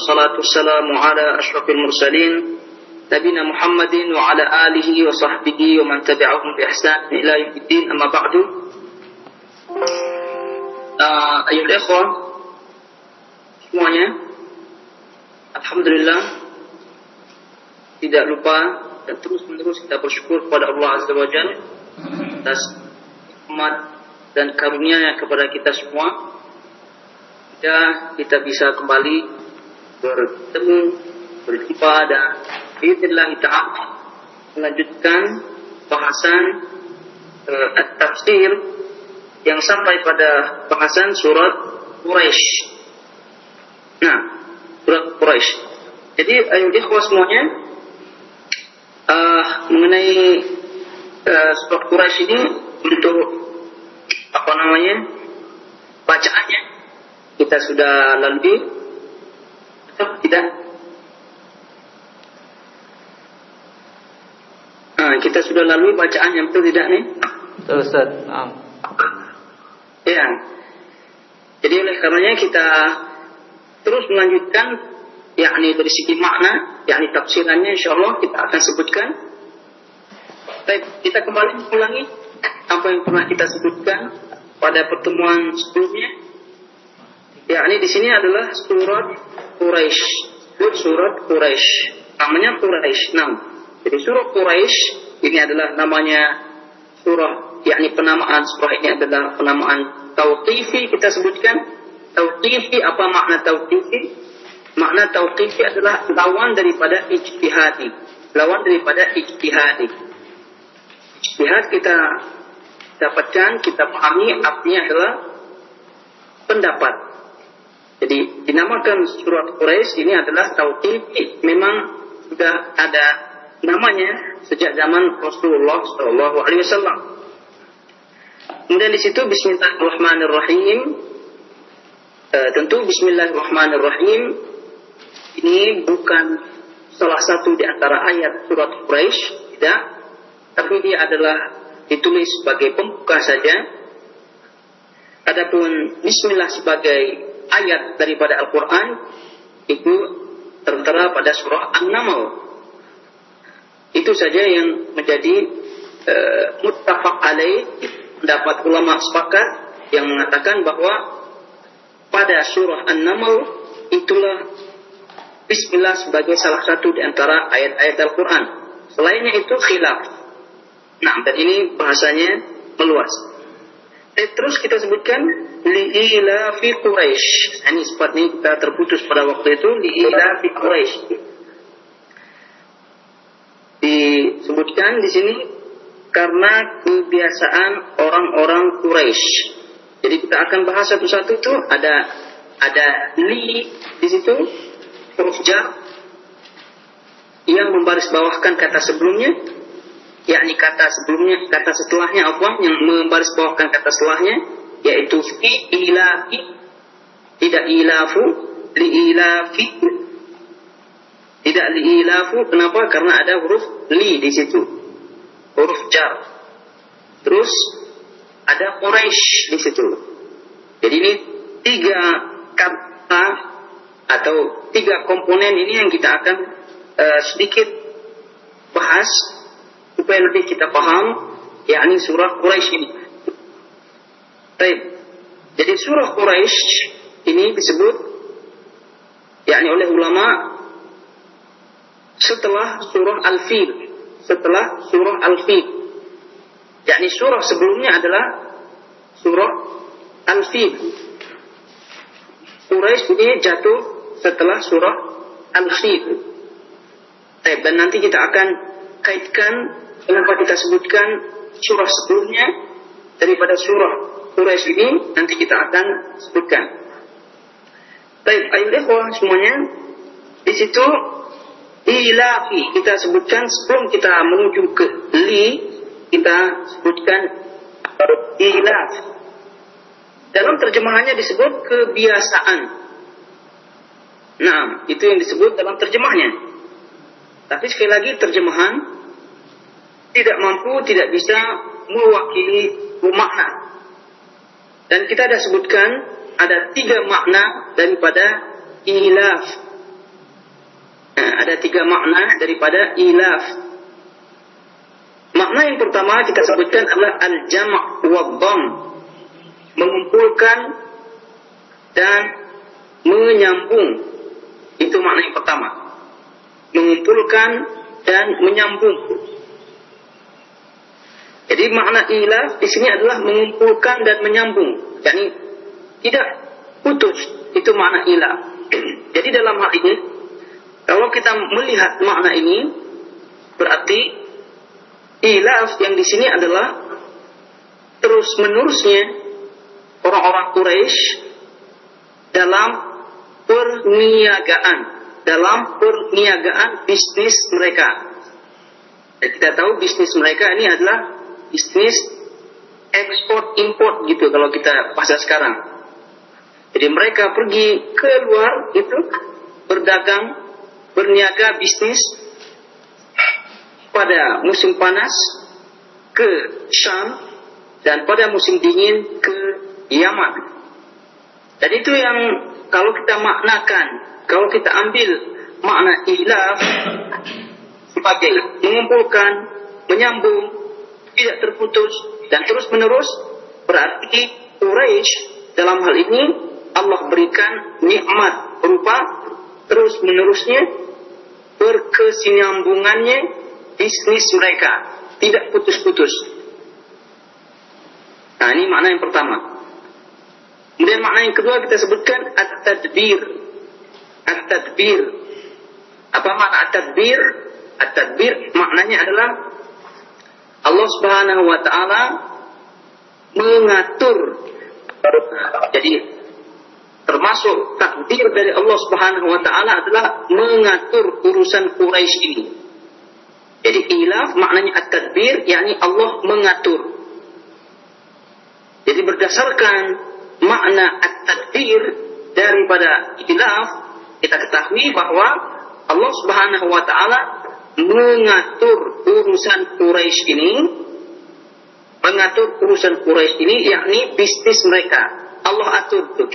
والصلاة والسلام على أشرف المرسلين نبينا محمد وعلى آله وصحبه ومن تبعهم بإحسان إلى يوم الدين أما بعد uh, أيها الإخوة semuanya Alhamdulillah tidak lupa dan terus menerus kita bersyukur kepada Allah Azza wa Jalla atas nikmat dan karunia kepada kita semua ya kita bisa kembali bertemu berjumpa dan bismillah ta'ala melanjutkan bahasan uh, at-tafsir yang sampai pada bahasan surat Quraisy. Nah, surat Quraisy. Jadi ayo ikhwah semuanya uh, mengenai uh, surat Quraisy ini untuk apa namanya bacaannya kita sudah lalui atau tidak? Nah, kita sudah lalui bacaan yang betul tidak nih? Betul Ustaz. Nah. Ya. Jadi oleh karenanya kita terus melanjutkan yakni dari segi makna, yakni tafsirannya insya Allah kita akan sebutkan. Baik, kita kembali ulangi apa yang pernah kita sebutkan pada pertemuan sebelumnya. Yakni di sini adalah surat Quraisy. Surat Quraisy. Namanya Quraisy. Nah, jadi surat Quraisy ini adalah namanya surah, yakni penamaan surah ini adalah penamaan tauqifi kita sebutkan. Tauqifi apa makna tauqifi? Makna tauqifi adalah lawan daripada ijtihadi. Lawan daripada ijtihadi. Ijtihad kita dapatkan, kita pahami artinya adalah pendapat. Jadi dinamakan surat Quraisy ini adalah tauqifi. Memang sudah ada namanya sejak zaman Rasulullah Shallallahu Alaihi Wasallam. Kemudian di situ Bismillahirrahmanirrahim. E, tentu Bismillahirrahmanirrahim ini bukan salah satu di antara ayat surat Quraisy, tidak, tapi dia adalah ditulis sebagai pembuka saja. Adapun Bismillah sebagai ayat daripada Al-Quran itu tertera pada surah An-Naml itu saja yang menjadi uh, muttafaq alaih pendapat ulama sepakat yang mengatakan bahwa pada surah An-Naml itulah Bismillah sebagai salah satu di antara ayat-ayat Al-Quran. Selainnya itu khilaf. Nah, dan ini bahasanya meluas. Eh, terus kita sebutkan li'ila fi Quraisy. Ini sepatnya kita terputus pada waktu itu li'ila fi Quraisy disebutkan di sini karena kebiasaan orang-orang Quraisy. Jadi kita akan bahas satu-satu itu ada ada li di situ huruf yang membaris bawahkan kata sebelumnya yakni kata sebelumnya kata setelahnya apa yang membaris bawahkan kata setelahnya yaitu fi ilafi tidak ilafu li ilafi tidak liilafu, kenapa? Karena ada huruf li di situ. Huruf jar. Terus ada Quraisy di situ. Jadi ini tiga kata atau tiga komponen ini yang kita akan uh, sedikit bahas supaya lebih kita paham yakni surah Quraisy ini. Baik. Jadi surah Quraisy ini disebut yakni oleh ulama setelah surah Al-Fil. Setelah surah Al-Fil. yakni surah sebelumnya adalah surah Al-Fil. Quraisy ini jatuh setelah surah Al-Fil. Dan nanti kita akan kaitkan kenapa kita sebutkan surah sebelumnya daripada surah Quraisy ini? Nanti kita akan sebutkan. Baik, ayo semuanya. Di situ ilafi kita sebutkan sebelum kita menuju ke li kita sebutkan ilaf dalam terjemahannya disebut kebiasaan. Nah itu yang disebut dalam terjemahnya. Tapi sekali lagi terjemahan tidak mampu tidak bisa mewakili makna dan kita ada sebutkan ada tiga makna daripada ilaf ada tiga makna daripada ilaf. Makna yang pertama kita sebutkan adalah al-jam' wa mengumpulkan dan menyambung. Itu makna yang pertama. Mengumpulkan dan menyambung. Jadi makna ilaf di sini adalah mengumpulkan dan menyambung. Yani tidak putus. Itu makna ilaf. Jadi dalam hal ini, kalau kita melihat makna ini, berarti ilaf yang di sini adalah terus menerusnya orang-orang Quraisy dalam perniagaan, dalam perniagaan bisnis mereka. Kita tahu bisnis mereka ini adalah bisnis ekspor import gitu kalau kita bahasa sekarang. Jadi mereka pergi ke luar itu berdagang, berniaga bisnis pada musim panas ke Syam dan pada musim dingin ke Yaman. Dan itu yang kalau kita maknakan, kalau kita ambil makna ilaf sebagai mengumpulkan, menyambung, tidak terputus dan terus menerus berarti Quraisy dalam hal ini Allah berikan nikmat berupa terus menerusnya berkesinambungannya bisnis mereka tidak putus-putus. Nah ini makna yang pertama. Kemudian makna yang kedua kita sebutkan at-tadbir. At-tadbir. Apa makna at-tadbir? At-tadbir maknanya adalah Allah Subhanahu wa taala mengatur. Jadi termasuk takdir dari Allah Subhanahu wa taala adalah mengatur urusan Quraisy ini. Jadi ilaf maknanya at-tadbir yakni Allah mengatur. Jadi berdasarkan makna at-tadbir daripada ilaf kita ketahui bahwa Allah Subhanahu wa taala mengatur urusan Quraisy ini mengatur urusan Quraisy ini yakni bisnis mereka. Allah atur itu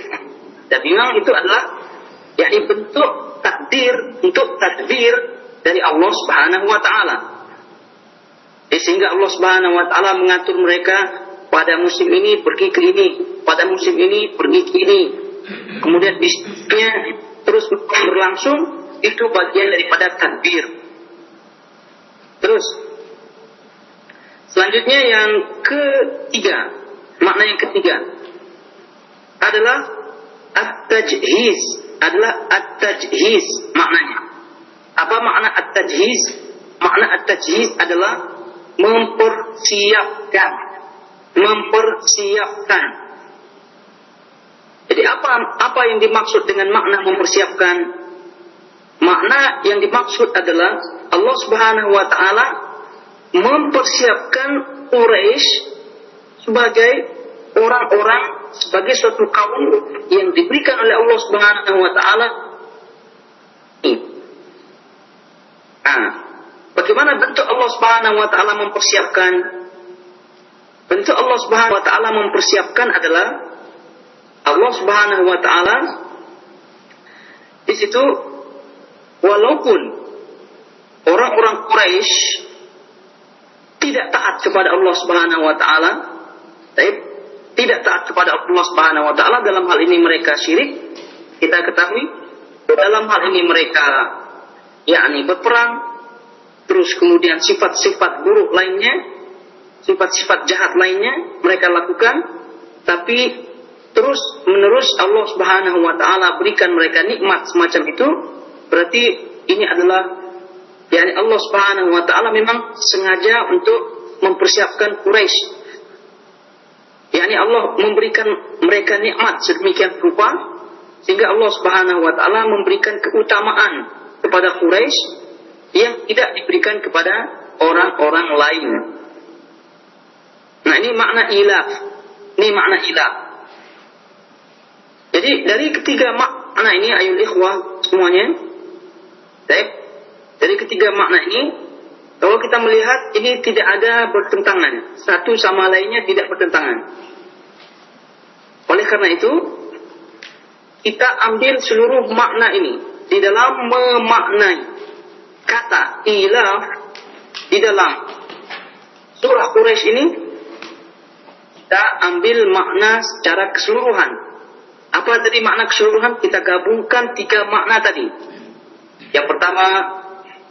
dan memang itu adalah yakni bentuk takdir untuk tadbir dari Allah Subhanahu wa taala. Sehingga Allah Subhanahu wa taala mengatur mereka pada musim ini pergi ke ini pada musim ini pergi ke ini. Kemudian bisnisnya terus berlangsung itu bagian daripada tadbir Terus selanjutnya yang ketiga, makna yang ketiga adalah at-tajhiz, adalah at-tajhiz maknanya. Apa makna at-tajhiz? Makna at-tajhiz adalah mempersiapkan, mempersiapkan. Jadi apa apa yang dimaksud dengan makna mempersiapkan? Makna yang dimaksud adalah Allah Subhanahu wa taala mempersiapkan Quraisy sebagai orang-orang sebagai suatu kaum yang diberikan oleh Allah Subhanahu wa taala Nah, bagaimana bentuk Allah Subhanahu wa taala mempersiapkan? Bentuk Allah Subhanahu wa taala mempersiapkan adalah Allah Subhanahu wa taala di situ walaupun orang-orang Quraisy tidak taat kepada Allah Subhanahu wa taala, tidak taat kepada Allah Subhanahu wa taala. Dalam hal ini mereka syirik, kita ketahui. Dalam hal ini mereka yakni berperang terus kemudian sifat-sifat buruk lainnya sifat-sifat jahat lainnya mereka lakukan. Tapi terus menerus Allah Subhanahu wa taala berikan mereka nikmat semacam itu. Berarti ini adalah yakni Allah Subhanahu wa taala memang sengaja untuk mempersiapkan Quraisy. yakni Allah memberikan mereka nikmat sedemikian rupa sehingga Allah Subhanahu wa taala memberikan keutamaan kepada Quraisy yang tidak diberikan kepada orang-orang lain. Nah, ini makna ilaf. Ini makna ilaf. Jadi dari ketiga makna ini ayul ikhwah semuanya Baik. Dari ketiga makna ini, kalau kita melihat ini tidak ada bertentangan. Satu sama lainnya tidak bertentangan. Oleh karena itu, kita ambil seluruh makna ini di dalam memaknai kata ilaf di dalam surah Quraisy ini kita ambil makna secara keseluruhan. Apa tadi makna keseluruhan? Kita gabungkan tiga makna tadi. Yang pertama,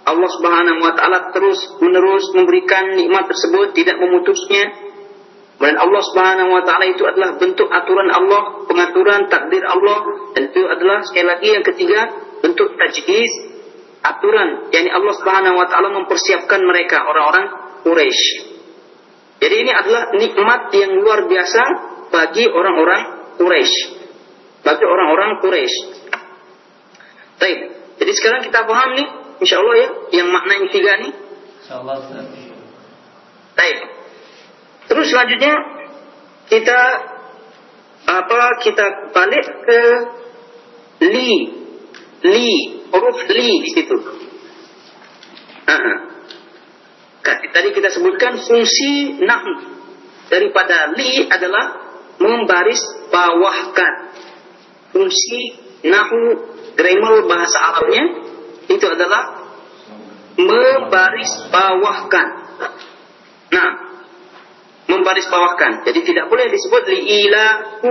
Allah Subhanahu wa taala terus menerus memberikan nikmat tersebut, tidak memutusnya. Dan Allah Subhanahu wa taala itu adalah bentuk aturan Allah, pengaturan takdir Allah dan itu adalah sekali lagi yang ketiga bentuk tajhiz aturan yakni Allah Subhanahu wa taala mempersiapkan mereka orang-orang Quraisy. Jadi ini adalah nikmat yang luar biasa bagi orang-orang Quraisy. Bagi orang-orang Quraisy. Baik. Jadi sekarang kita paham nih, insya Allah ya, yang makna yang tiga nih. Insya Allah. Baik. Terus selanjutnya kita apa kita balik ke li li huruf li di situ. Uh Tadi kita sebutkan fungsi nahu daripada li adalah membaris bawahkan. Fungsi nahu grammar bahasa Arabnya itu adalah membaris bawahkan. Nah, membaris bawahkan. Jadi tidak boleh disebut li'ilahu,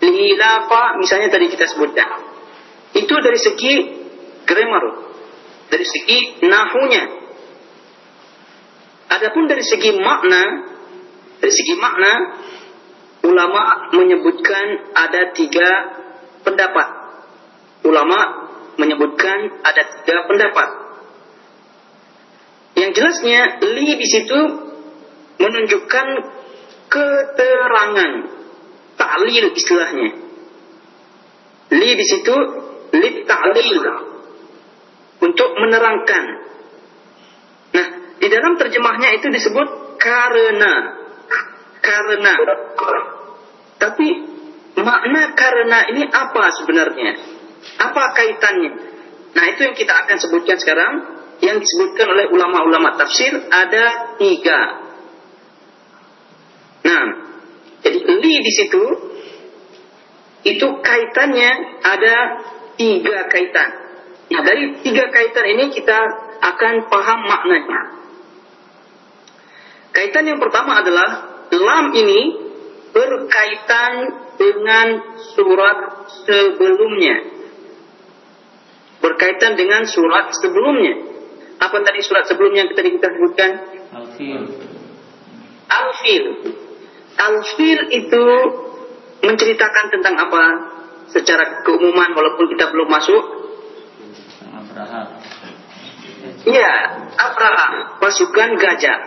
li'ilafa, misalnya tadi kita sebutkan. Itu dari segi grammar, dari segi nahunya. Adapun dari segi makna, dari segi makna, ulama menyebutkan ada tiga pendapat. Ulama menyebutkan ada tiga pendapat. Yang jelasnya li di situ menunjukkan keterangan ta'lil istilahnya. Li di situ li ta'lil untuk menerangkan. Nah, di dalam terjemahnya itu disebut karena karena. Tapi makna karena ini apa sebenarnya? Apa kaitannya? Nah, itu yang kita akan sebutkan sekarang. Yang disebutkan oleh ulama-ulama tafsir ada tiga Nah, jadi li di situ itu kaitannya ada tiga kaitan. Nah, dari tiga kaitan ini kita akan paham maknanya. Kaitan yang pertama adalah lam ini berkaitan dengan surat sebelumnya. Berkaitan dengan surat sebelumnya. Apa tadi surat sebelumnya yang tadi kita sebutkan? Al-Fil. Al-Fil. Al-Fil itu menceritakan tentang apa secara keumuman walaupun kita belum masuk? Iya, Abraham, pasukan gajah.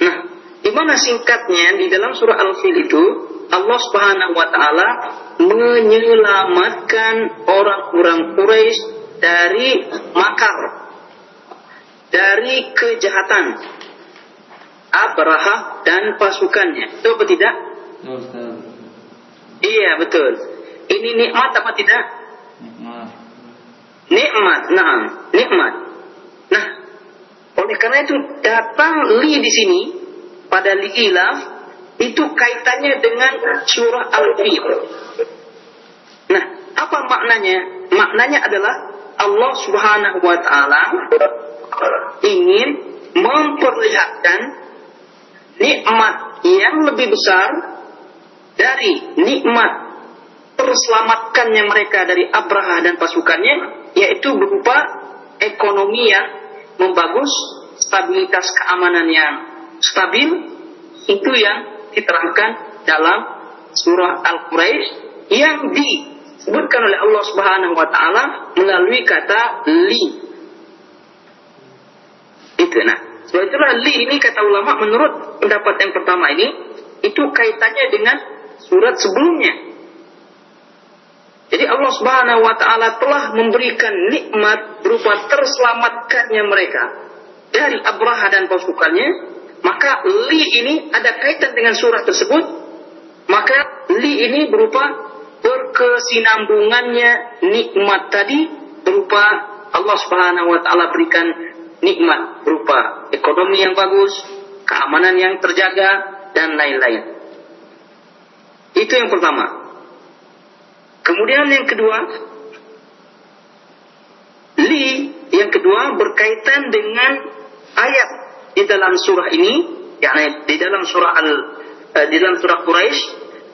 Nah, di mana singkatnya di dalam surah Al-Fil itu Allah Subhanahu wa taala menyelamatkan orang-orang Quraisy dari makar, dari kejahatan, Abraha dan pasukannya. Itu apa tidak? Iya betul. Ini nikmat apa tidak? Nikmat. Nikmat, nah, nikmat. Nah, oleh karena itu datang li di sini pada li ilaf itu kaitannya dengan surah Al-Fil. Nah, apa maknanya? Maknanya adalah Allah Subhanahu wa taala ingin memperlihatkan nikmat yang lebih besar dari nikmat terselamatkannya mereka dari Abraha dan pasukannya yaitu berupa ekonomi yang membagus, stabilitas keamanan yang stabil itu yang diterangkan dalam surah Al-Quraisy yang disebutkan oleh Allah Subhanahu wa taala melalui kata li. Itu nah. Sebab itulah li ini kata ulama menurut pendapat yang pertama ini itu kaitannya dengan surat sebelumnya. Jadi Allah Subhanahu wa taala telah memberikan nikmat berupa terselamatkannya mereka dari Abraha dan pasukannya, maka li ini ada kaitan dengan surat tersebut. Maka li ini berupa berkesinambungannya nikmat tadi berupa Allah Subhanahu wa taala berikan nikmat berupa ekonomi yang bagus, keamanan yang terjaga, dan lain-lain. Itu yang pertama. Kemudian yang kedua, li yang kedua berkaitan dengan ayat di dalam surah ini, yakni di dalam surah al uh, di dalam surah Quraisy,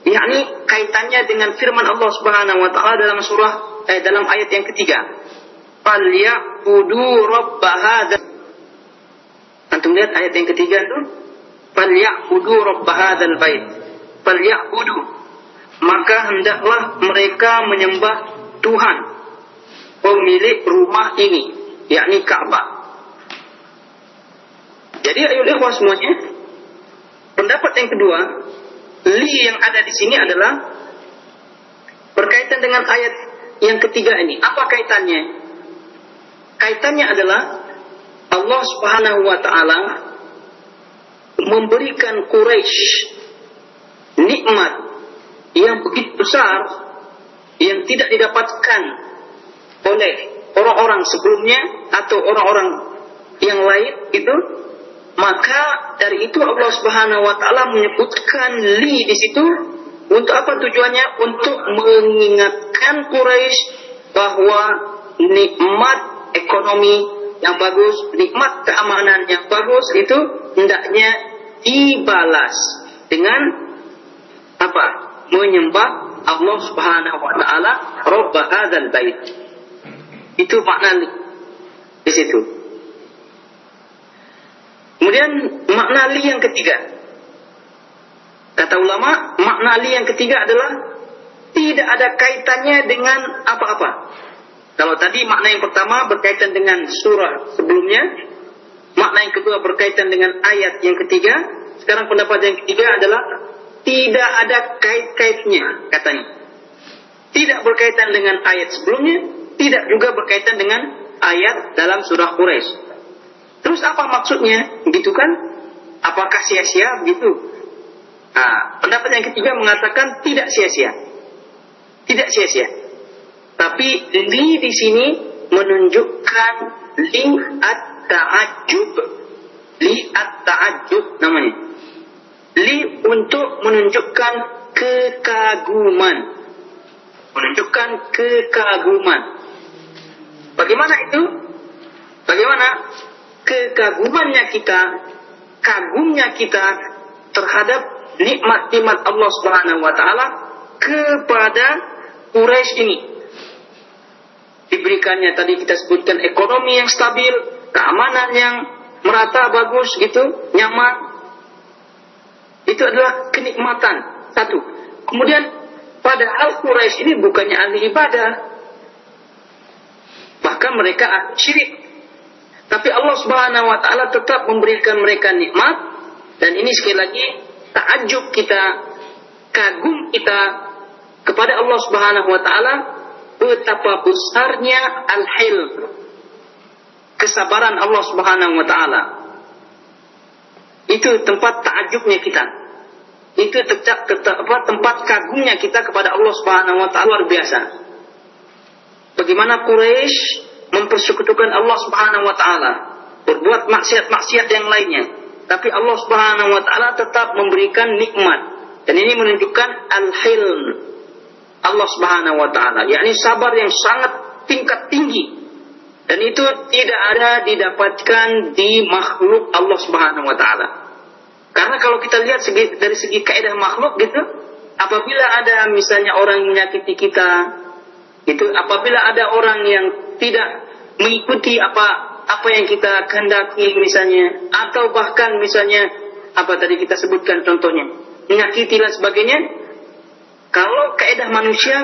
yakni kaitannya dengan firman Allah Subhanahu wa taala dalam surah eh, dalam ayat yang ketiga. Falyaqudu rabb hadzal Antum lihat ayat yang ketiga itu? Falyaqudu rabb hadzal bait. Falyaqudu maka hendaklah mereka menyembah Tuhan pemilik rumah ini, yakni Ka'bah. Jadi ayo ikhwah semuanya, pendapat yang kedua, li yang ada di sini adalah berkaitan dengan ayat yang ketiga ini. Apa kaitannya? Kaitannya adalah Allah Subhanahu wa taala memberikan Quraisy nikmat yang begitu besar yang tidak didapatkan oleh orang-orang sebelumnya atau orang-orang yang lain itu maka dari itu Allah Subhanahu wa taala menyebutkan li di situ untuk apa tujuannya? Untuk mengingatkan Quraisy bahwa nikmat ekonomi yang bagus, nikmat keamanan yang bagus itu hendaknya dibalas dengan apa? Menyembah Allah Subhanahu wa taala Rabb hadzal bait. Itu makna di situ. Kemudian makna li yang ketiga. Kata ulama, makna li yang ketiga adalah tidak ada kaitannya dengan apa-apa. Kalau tadi makna yang pertama berkaitan dengan surah sebelumnya, makna yang kedua berkaitan dengan ayat yang ketiga, sekarang pendapat yang ketiga adalah tidak ada kait-kaitnya katanya. Tidak berkaitan dengan ayat sebelumnya, tidak juga berkaitan dengan ayat dalam surah Quraisy. Terus apa maksudnya? Begitu kan? Apakah sia-sia begitu? Nah, pendapat yang ketiga mengatakan tidak sia-sia. Tidak sia-sia. Tapi li di sini menunjukkan li at-ta'ajjub. Li at-ta'ajjub namanya. Li untuk menunjukkan kekaguman. Menunjukkan kekaguman. Bagaimana itu? Bagaimana kekagumannya kita, kagumnya kita terhadap nikmat-nikmat Allah Subhanahu wa taala kepada Quraisy ini. Diberikannya tadi kita sebutkan ekonomi yang stabil, keamanan yang merata bagus gitu, nyaman. Itu adalah kenikmatan. Satu. Kemudian padahal Quraisy ini bukannya ahli ibadah. Bahkan mereka syirik. Tapi Allah Subhanahu wa taala tetap memberikan mereka nikmat dan ini sekali lagi takjub kita, kagum kita kepada Allah Subhanahu wa taala betapa besarnya al-hil kesabaran Allah Subhanahu wa taala. Itu tempat takjubnya kita. Itu tetap, tetap apa, tempat kagumnya kita kepada Allah Subhanahu wa taala luar biasa. Bagaimana Quraisy mempersekutukan Allah Subhanahu wa taala, berbuat maksiat-maksiat yang lainnya tapi Allah Subhanahu wa taala tetap memberikan nikmat. Dan ini menunjukkan al-hilm Allah Subhanahu wa taala, yakni sabar yang sangat tingkat tinggi. Dan itu tidak ada didapatkan di makhluk Allah Subhanahu wa taala. Karena kalau kita lihat segi, dari segi kaidah makhluk gitu, apabila ada misalnya orang menyakiti kita, itu apabila ada orang yang tidak mengikuti apa apa yang kita kehendaki misalnya. Atau bahkan misalnya apa tadi kita sebutkan contohnya. Menyakiti dan sebagainya. Kalau keedah manusia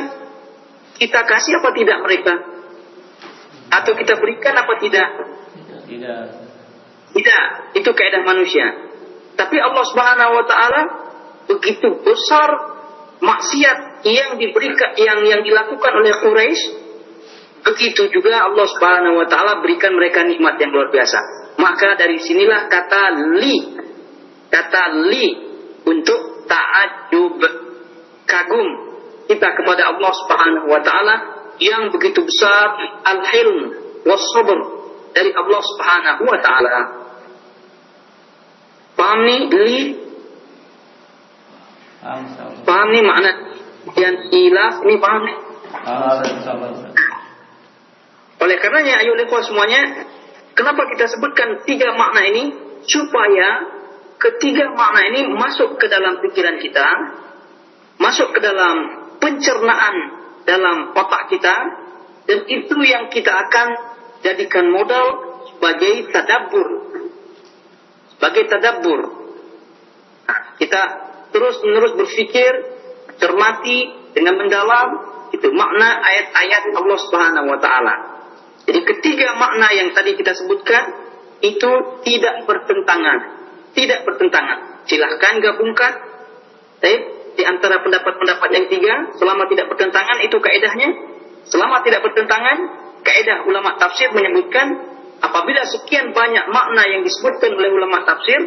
kita kasih apa tidak mereka? Atau kita berikan apa tidak? Tidak. Tidak. Itu keedah manusia. Tapi Allah Subhanahu wa taala begitu besar maksiat yang diberikan yang yang dilakukan oleh Quraisy Begitu juga Allah Subhanahu wa taala berikan mereka nikmat yang luar biasa. Maka dari sinilah kata li kata li untuk ta'ajjub kagum kita kepada Allah Subhanahu wa taala yang begitu besar al-hilm was sabr dari Allah Subhanahu wa taala. Paham nih li? Paham nih makna yang ilaf ini paham nih? Oleh karenanya ayo ikhwan semuanya Kenapa kita sebutkan tiga makna ini? Supaya ketiga makna ini masuk ke dalam pikiran kita, masuk ke dalam pencernaan dalam otak kita, dan itu yang kita akan jadikan modal sebagai tadabbur. Sebagai tadabbur. Nah, kita terus menerus berpikir, cermati dengan mendalam itu makna ayat-ayat Allah Subhanahu wa taala. Jadi ketiga makna yang tadi kita sebutkan itu tidak bertentangan, tidak bertentangan. Silahkan gabungkan. Baik, di antara pendapat-pendapat yang tiga, selama tidak bertentangan itu kaedahnya. Selama tidak bertentangan, kaedah ulama tafsir menyebutkan apabila sekian banyak makna yang disebutkan oleh ulama tafsir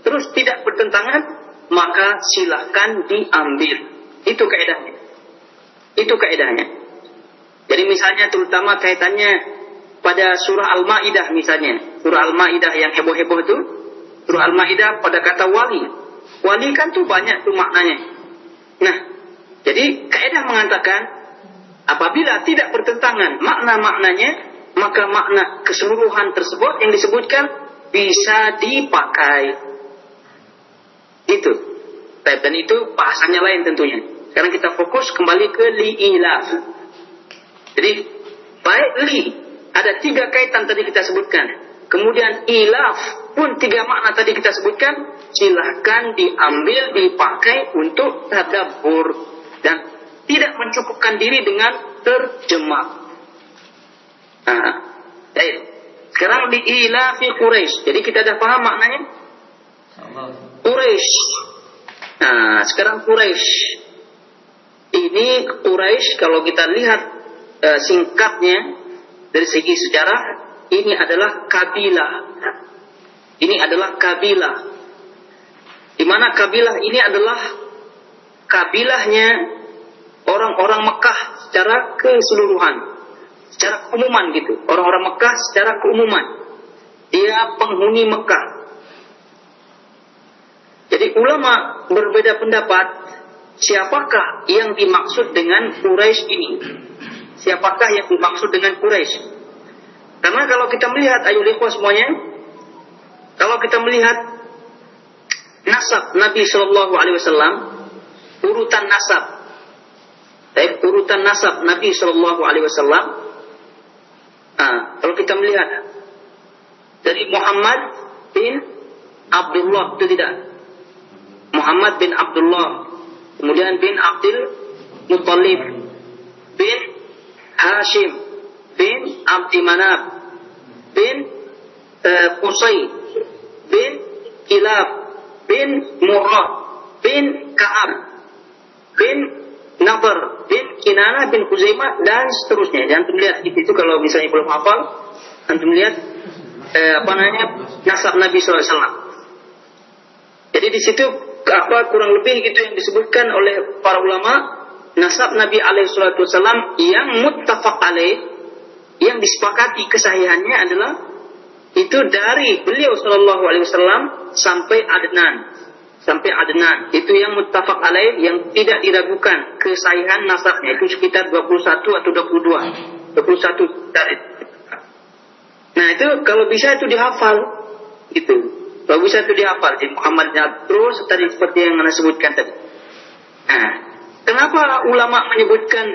terus tidak bertentangan, maka silahkan diambil. Itu kaedahnya. Itu kaedahnya. Jadi misalnya terutama kaitannya pada surah Al-Maidah misalnya, surah Al-Maidah yang heboh-heboh itu, surah Al-Maidah pada kata wali. Wali kan tuh banyak tuh maknanya. Nah, jadi kaidah mengatakan apabila tidak bertentangan makna-maknanya, maka makna keseluruhan tersebut yang disebutkan bisa dipakai. Itu. Dan itu bahasanya lain tentunya. Sekarang kita fokus kembali ke li'ilaf. Jadi, baik li, ada tiga kaitan tadi kita sebutkan. Kemudian ilaf pun tiga makna tadi kita sebutkan. Silahkan diambil, dipakai untuk tadabbur. Dan tidak mencukupkan diri dengan terjemah. Nah, baik. Sekarang di ilafi Quraisy. Jadi kita dah paham maknanya? Quraisy. Nah, sekarang Quraisy. Ini Quraisy kalau kita lihat uh, singkatnya dari segi sejarah ini adalah kabilah. Ini adalah kabilah. Di mana kabilah ini adalah kabilahnya orang-orang Mekah secara keseluruhan. Secara keumuman gitu. Orang-orang Mekah secara keumuman. Dia penghuni Mekah. Jadi ulama berbeda pendapat siapakah yang dimaksud dengan Quraisy ini. Siapakah yang dimaksud dengan Quraisy? Karena kalau kita melihat ayo ikhwah semuanya, kalau kita melihat nasab Nabi Shallallahu Alaihi Wasallam, urutan nasab, baik urutan nasab Nabi Shallallahu Alaihi Wasallam, kalau kita melihat dari Muhammad bin Abdullah itu tidak, Muhammad bin Abdullah, kemudian bin Abdul Muttalib bin Hashim bin Abdi Manab bin uh, Qusay bin Kilab bin Murrah bin Ka'ab bin Nadar bin Kinana bin Kuzaimah dan seterusnya. Jangan lihat di situ kalau misalnya belum hafal, antum lihat eh, apa namanya nasab Nabi SAW. Jadi di situ apa kurang lebih itu yang disebutkan oleh para ulama nasab Nabi Alaihissalam yang muttafaq alaih yang disepakati kesahihannya adalah itu dari beliau Shallallahu Alaihi Wasallam sampai Adnan. Sampai Adnan. Itu yang muttafaq alaih yang tidak diragukan kesahihan nasabnya. Itu sekitar 21 atau 22 21 dari nah itu kalau bisa itu dihafal. Itu kalau bisa itu dihafal. Jadi Muhammad terus tadi seperti yang anda sebutkan tadi. Nah Kenapa ulama menyebutkan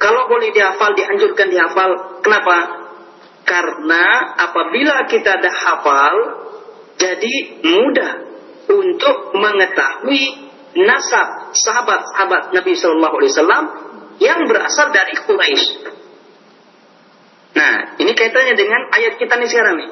kalau boleh dihafal, dianjurkan dihafal? Kenapa? Karena apabila kita dah hafal, jadi mudah untuk mengetahui nasab sahabat-sahabat Nabi Shallallahu Alaihi Wasallam yang berasal dari Quraisy. Nah, ini kaitannya dengan ayat kita nih sekarang nih.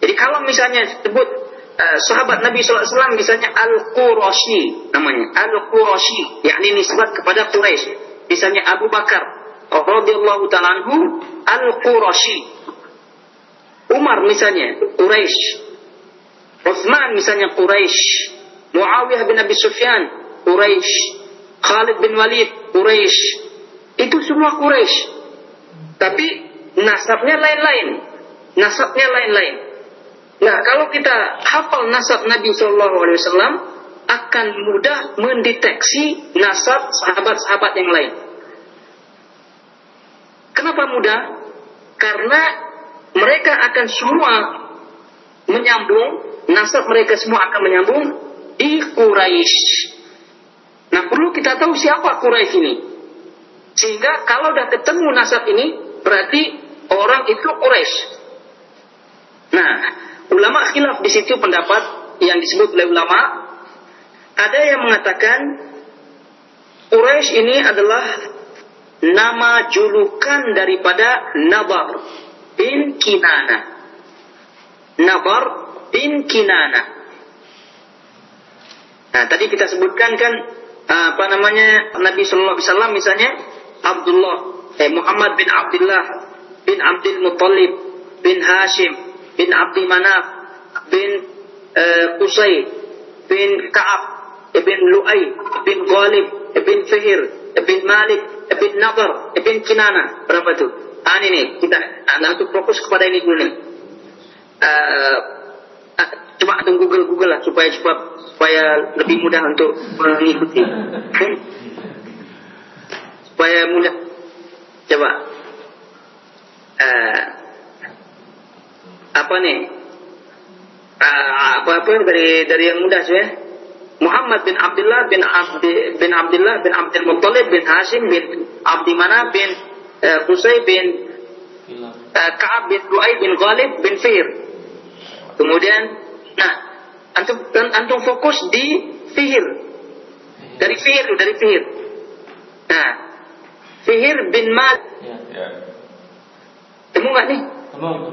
Jadi kalau misalnya sebut uh, sahabat Nabi SAW misalnya Al-Qurashi. Namanya Al-Qurashi. Yakni nisbat kepada Quraisy. Misalnya Abu Bakar radhiyallahu taala anhu Al-Qurashi. Umar misalnya Quraisy. Utsman misalnya Quraisy. Muawiyah bin Abi Sufyan Quraisy. Khalid bin Walid Quraisy. Itu semua Quraisy. Tapi nasabnya lain-lain. Nasabnya lain-lain Nah, kalau kita hafal nasab Nabi Shallallahu Alaihi Wasallam, akan mudah mendeteksi nasab sahabat-sahabat yang lain. Kenapa mudah? Karena mereka akan semua menyambung, nasab mereka semua akan menyambung di Quraisy. Nah, perlu kita tahu siapa Quraisy ini. Sehingga kalau udah ketemu nasab ini, berarti orang itu Quraisy. Nah, ulama khilaf di situ pendapat yang disebut oleh ulama. Ada yang mengatakan Quraisy ini adalah nama julukan daripada Nabar bin Kinana. Nabar bin Kinana. Nah, tadi kita sebutkan kan apa namanya Nabi Shallallahu Alaihi Wasallam misalnya Abdullah, eh, Muhammad bin Abdullah bin Abdul Muttalib bin Hashim bin Abdi Manaf bin uh, Qusay bin Ka'ab bin Lu'ay bin Ghalib bin Fihir bin Malik bin Nadar bin Kinana berapa tuh? Ah ini nih kita nah, untuk fokus kepada ini dulu nih. Uh, coba tunggu Google Google lah supaya supaya supaya lebih mudah untuk mengikuti. supaya mudah. Coba. Uh, apa nih? Uh, apa apa dari dari yang mudah sih ya? Muhammad bin Abdullah bin Abdi, bin Abdullah bin Abdul Muttalib bin Hashim bin Abdi Mana bin uh, Qusay bin uh, Ka'ab bin Lu'ay bin Ghalib bin Fir. Kemudian, nah, antum antum fokus di Fihir. Dari Fihir, dari Fihir. Nah, Fihir bin Mal. Ya, ya. Temu nggak nih?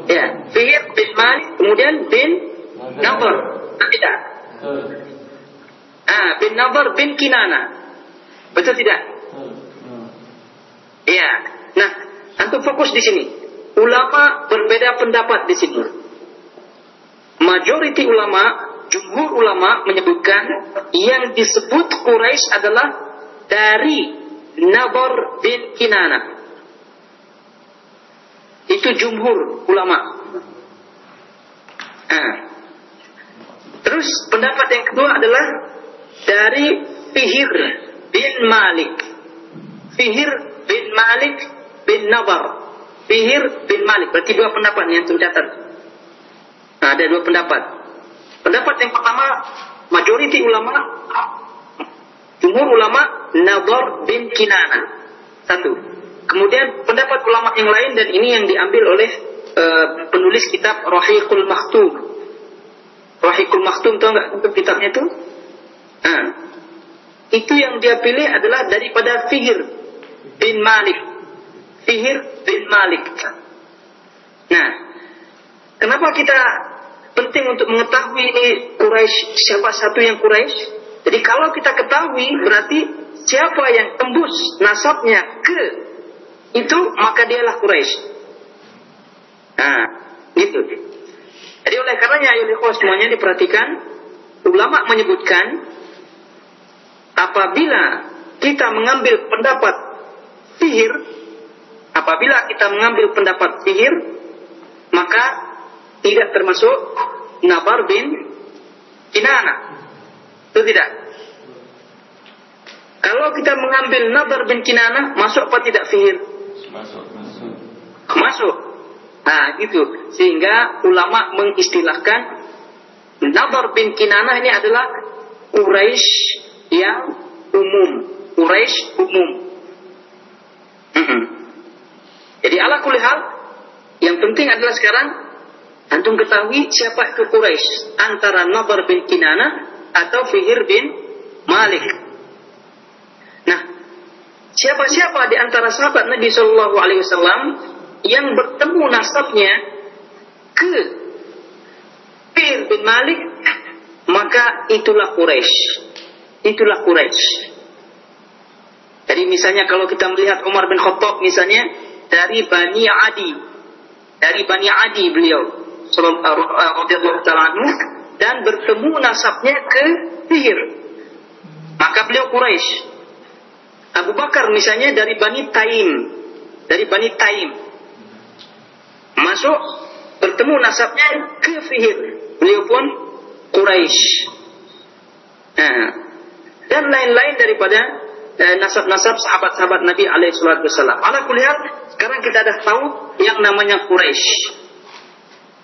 Ya, Fihir bin Mal, kemudian bin Nafar. Tidak. Ah, bin Nadar bin Kinana. Betul tidak? Iya. Nah, antum fokus di sini. Ulama berbeda pendapat di sini. Majority ulama, jumhur ulama menyebutkan yang disebut Quraisy adalah dari Nadar bin Kinana. Itu jumhur ulama. Nah. Terus pendapat yang kedua adalah dari Fihir bin Malik. Fihir bin Malik bin Nabar. Fihir bin Malik. Berarti dua pendapat yang tercatat. Nah, ada dua pendapat. Pendapat yang pertama, majority ulama, jumhur ulama, Nabar bin Kinana. Satu. Kemudian pendapat ulama yang lain dan ini yang diambil oleh uh, penulis kitab Rahiqul Maktum. Rahiqul Maktum tahu nggak untuk kitabnya itu? Nah, itu yang dia pilih adalah daripada Fihir bin Malik. Fihir bin Malik. Nah, kenapa kita penting untuk mengetahui ini Quraisy siapa satu yang Quraisy? Jadi kalau kita ketahui berarti siapa yang tembus nasabnya ke itu maka dialah Quraisy. Nah, gitu. Jadi oleh karenanya ya semuanya diperhatikan ulama menyebutkan apabila kita mengambil pendapat sihir, apabila kita mengambil pendapat sihir, maka tidak termasuk Nabar bin Kinana. Itu tidak. Kalau kita mengambil Nabar bin Kinana, masuk apa tidak sihir? Masuk. Masuk. Nah, gitu. Sehingga ulama mengistilahkan Nabar bin Kinana ini adalah Quraisy yang umum, Quraisy umum. Jadi ala kulihal, yang penting adalah sekarang antum ketahui siapa itu Quraisy antara Nabar bin Kinana atau Fihir bin Malik. Siapa-siapa di antara sahabat Nabi Shallallahu Alaihi Wasallam yang bertemu nasabnya ke Fihir bin Malik, maka itulah Quraisy. Itulah Quraisy. Jadi misalnya kalau kita melihat Umar bin Khattab misalnya dari Bani Adi. Dari Bani Adi beliau radhiyallahu taala dan bertemu nasabnya ke Fihir. Maka beliau Quraisy. Abu Bakar misalnya dari Bani Taim. Dari Bani Taim. Masuk bertemu nasabnya ke Fihir. Beliau pun Quraisy. Nah, dan lain-lain daripada eh, nasab-nasab sahabat-sahabat Nabi alaihi salatu wasallam. Ala kulihat, sekarang kita dah tahu yang namanya Quraisy.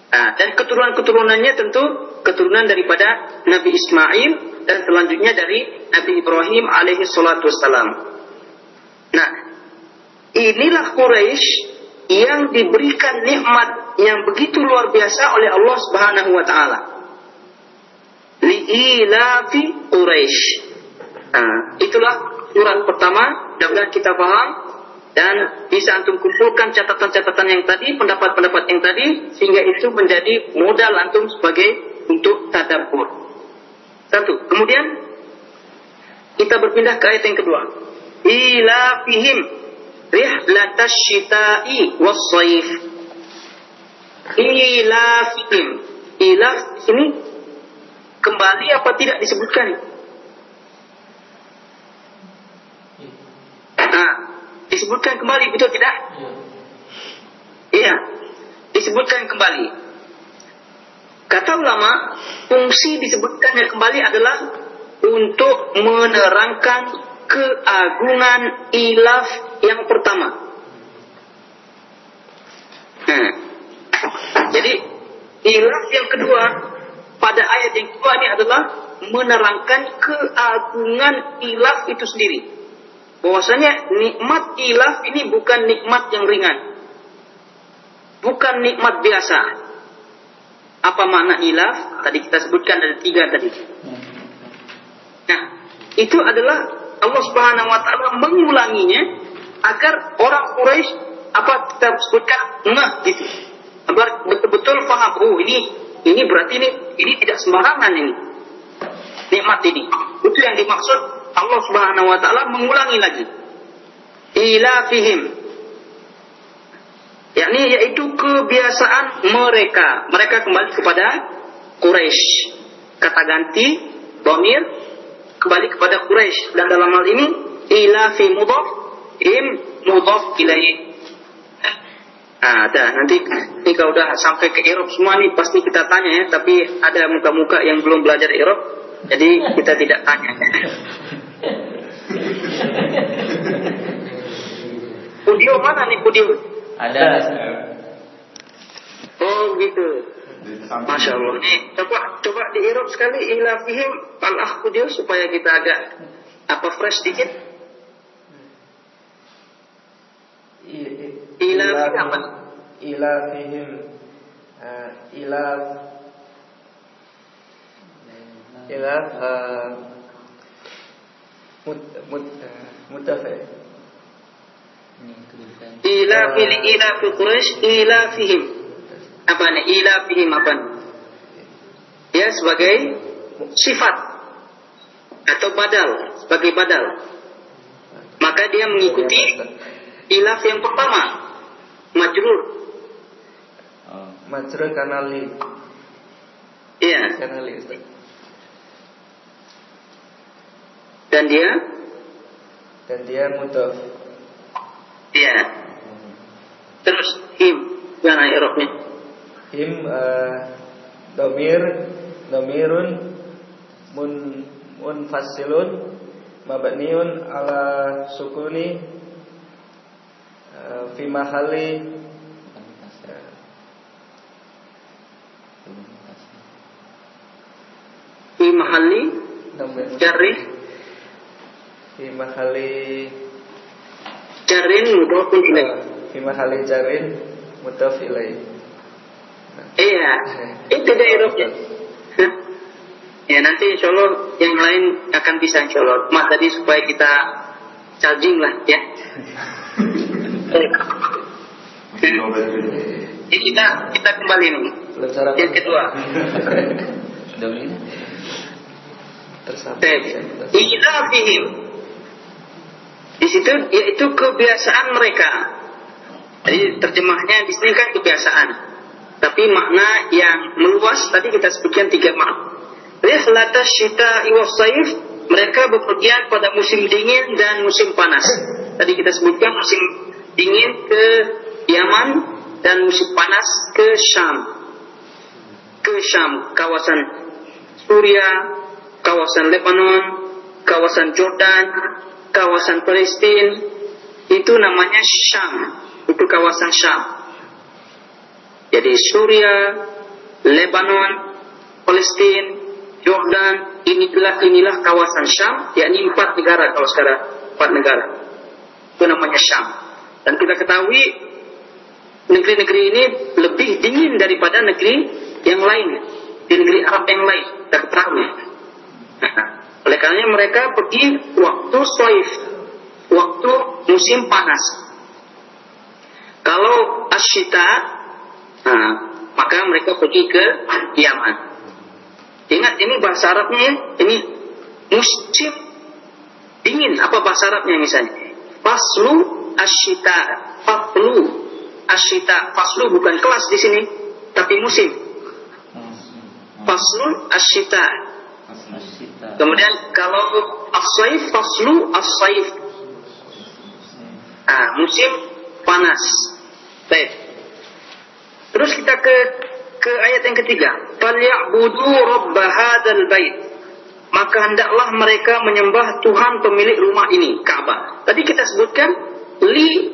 Nah, dan keturunan-keturunannya tentu keturunan daripada Nabi Ismail dan selanjutnya dari Nabi Ibrahim alaihi salatu. Nah, inilah Quraisy yang diberikan nikmat yang begitu luar biasa oleh Allah Subhanahu wa taala. Li'ilafi Quraisy. Nah, itulah surat pertama, mudah kita paham dan bisa antum kumpulkan catatan-catatan yang tadi, pendapat-pendapat yang tadi, sehingga itu menjadi modal antum sebagai untuk tadabbur. Satu. Kemudian kita berpindah ke ayat yang kedua. Ila fihim rihlatash shita'i was sayf. Ila fihim. Ila ini kembali apa tidak disebutkan? disebutkan kembali betul tidak? Iya. Disebutkan kembali. Kata ulama, fungsi disebutkannya kembali adalah untuk menerangkan keagungan ilaf yang pertama. Hmm. Jadi ilaf yang kedua pada ayat yang kedua ini adalah menerangkan keagungan ilaf itu sendiri bahwasanya nikmat ilaf ini bukan nikmat yang ringan. Bukan nikmat biasa. Apa makna ilaf? Tadi kita sebutkan ada tiga tadi. Nah, itu adalah Allah Subhanahu wa taala mengulanginya agar orang Quraisy apa kita sebutkan nah gitu. Agar betul-betul paham, oh ini ini berarti ini ini tidak sembarangan ini. Nikmat ini. Itu yang dimaksud Allah Subhanahu wa taala mengulangi lagi. Ilafihim. Yakni yaitu kebiasaan mereka. Mereka kembali kepada Quraisy. Kata ganti domir kembali kepada Quraisy dan dalam hal ini ilafi mudhaf im mudhaf ilaih. Nah, ada nanti jika udah sampai ke Eropa semua nih pasti kita tanya ya, tapi ada muka-muka yang belum belajar Eropa, jadi kita tidak tanya. Pudio mana nih Pudio? Ada. Oh gitu. Masya Allah. Nih, coba coba di Eropa sekali ilafihim al Pudio supaya kita agak apa fresh dikit. Ilafihim apa? Ilafihim uh, ilaf ilaf uh, mut, mut, uh, mutafa ila fil ila fi Quraisy ila fihim apa nih ila fihim apa ya sebagai sifat. Atau badal. Sebagai badal. Maka dia mengikuti ilaf yang pertama. Majrur. Oh. majrur kanali iya kanali dan dia? Dan dia mudaf iya terus him. Mana iroknya him uh, domir domirun mun munfasilun mabniun ala sukuni uh, fi mahali fi mahali jarri Fi mahali jarin mudhafun ilaih. Fi mahali jarin mudhaf ilaih. Iya, itu daerahnya. Ya nanti insya Allah yang lain akan bisa insya Allah. Mas tadi supaya kita charging lah ya. Jadi kita kita kembali nih. Yang kedua. Ila fihim di situ yaitu kebiasaan mereka. Jadi terjemahnya di sini kan kebiasaan. Tapi makna yang meluas tadi kita sebutkan tiga makna. Rihlata syita iwasaif mereka bepergian pada musim dingin dan musim panas. Tadi kita sebutkan musim dingin ke Yaman dan musim panas ke Syam. Ke Syam, kawasan Suria, kawasan Lebanon, kawasan Jordan, kawasan Palestina itu namanya Syam. Itu kawasan Syam. Jadi Suria, Lebanon, Palestina, Jordan, inilah inilah kawasan Syam, yakni empat negara kalau sekarang empat negara. Itu namanya Syam. Dan kita ketahui negeri-negeri ini lebih dingin daripada negeri yang lain, di negeri Arab yang lain. Kita ketahui. Oleh karenanya mereka pergi waktu soif, waktu musim panas. Kalau asyita, nah, maka mereka pergi ke Yaman. Ingat ini bahasa Arabnya ya, ini musim dingin. Apa bahasa Arabnya misalnya? Faslu asyita, faslu asyita. Faslu bukan kelas di sini, tapi musim. Faslu asyita. Kemudian kalau as-saif faslu as-saif. Ah, musim panas. Baik. Terus kita ke ke ayat yang ketiga. Falyabudu rabb hadzal bait. Maka hendaklah mereka menyembah Tuhan pemilik rumah ini, Ka'bah. Tadi kita sebutkan li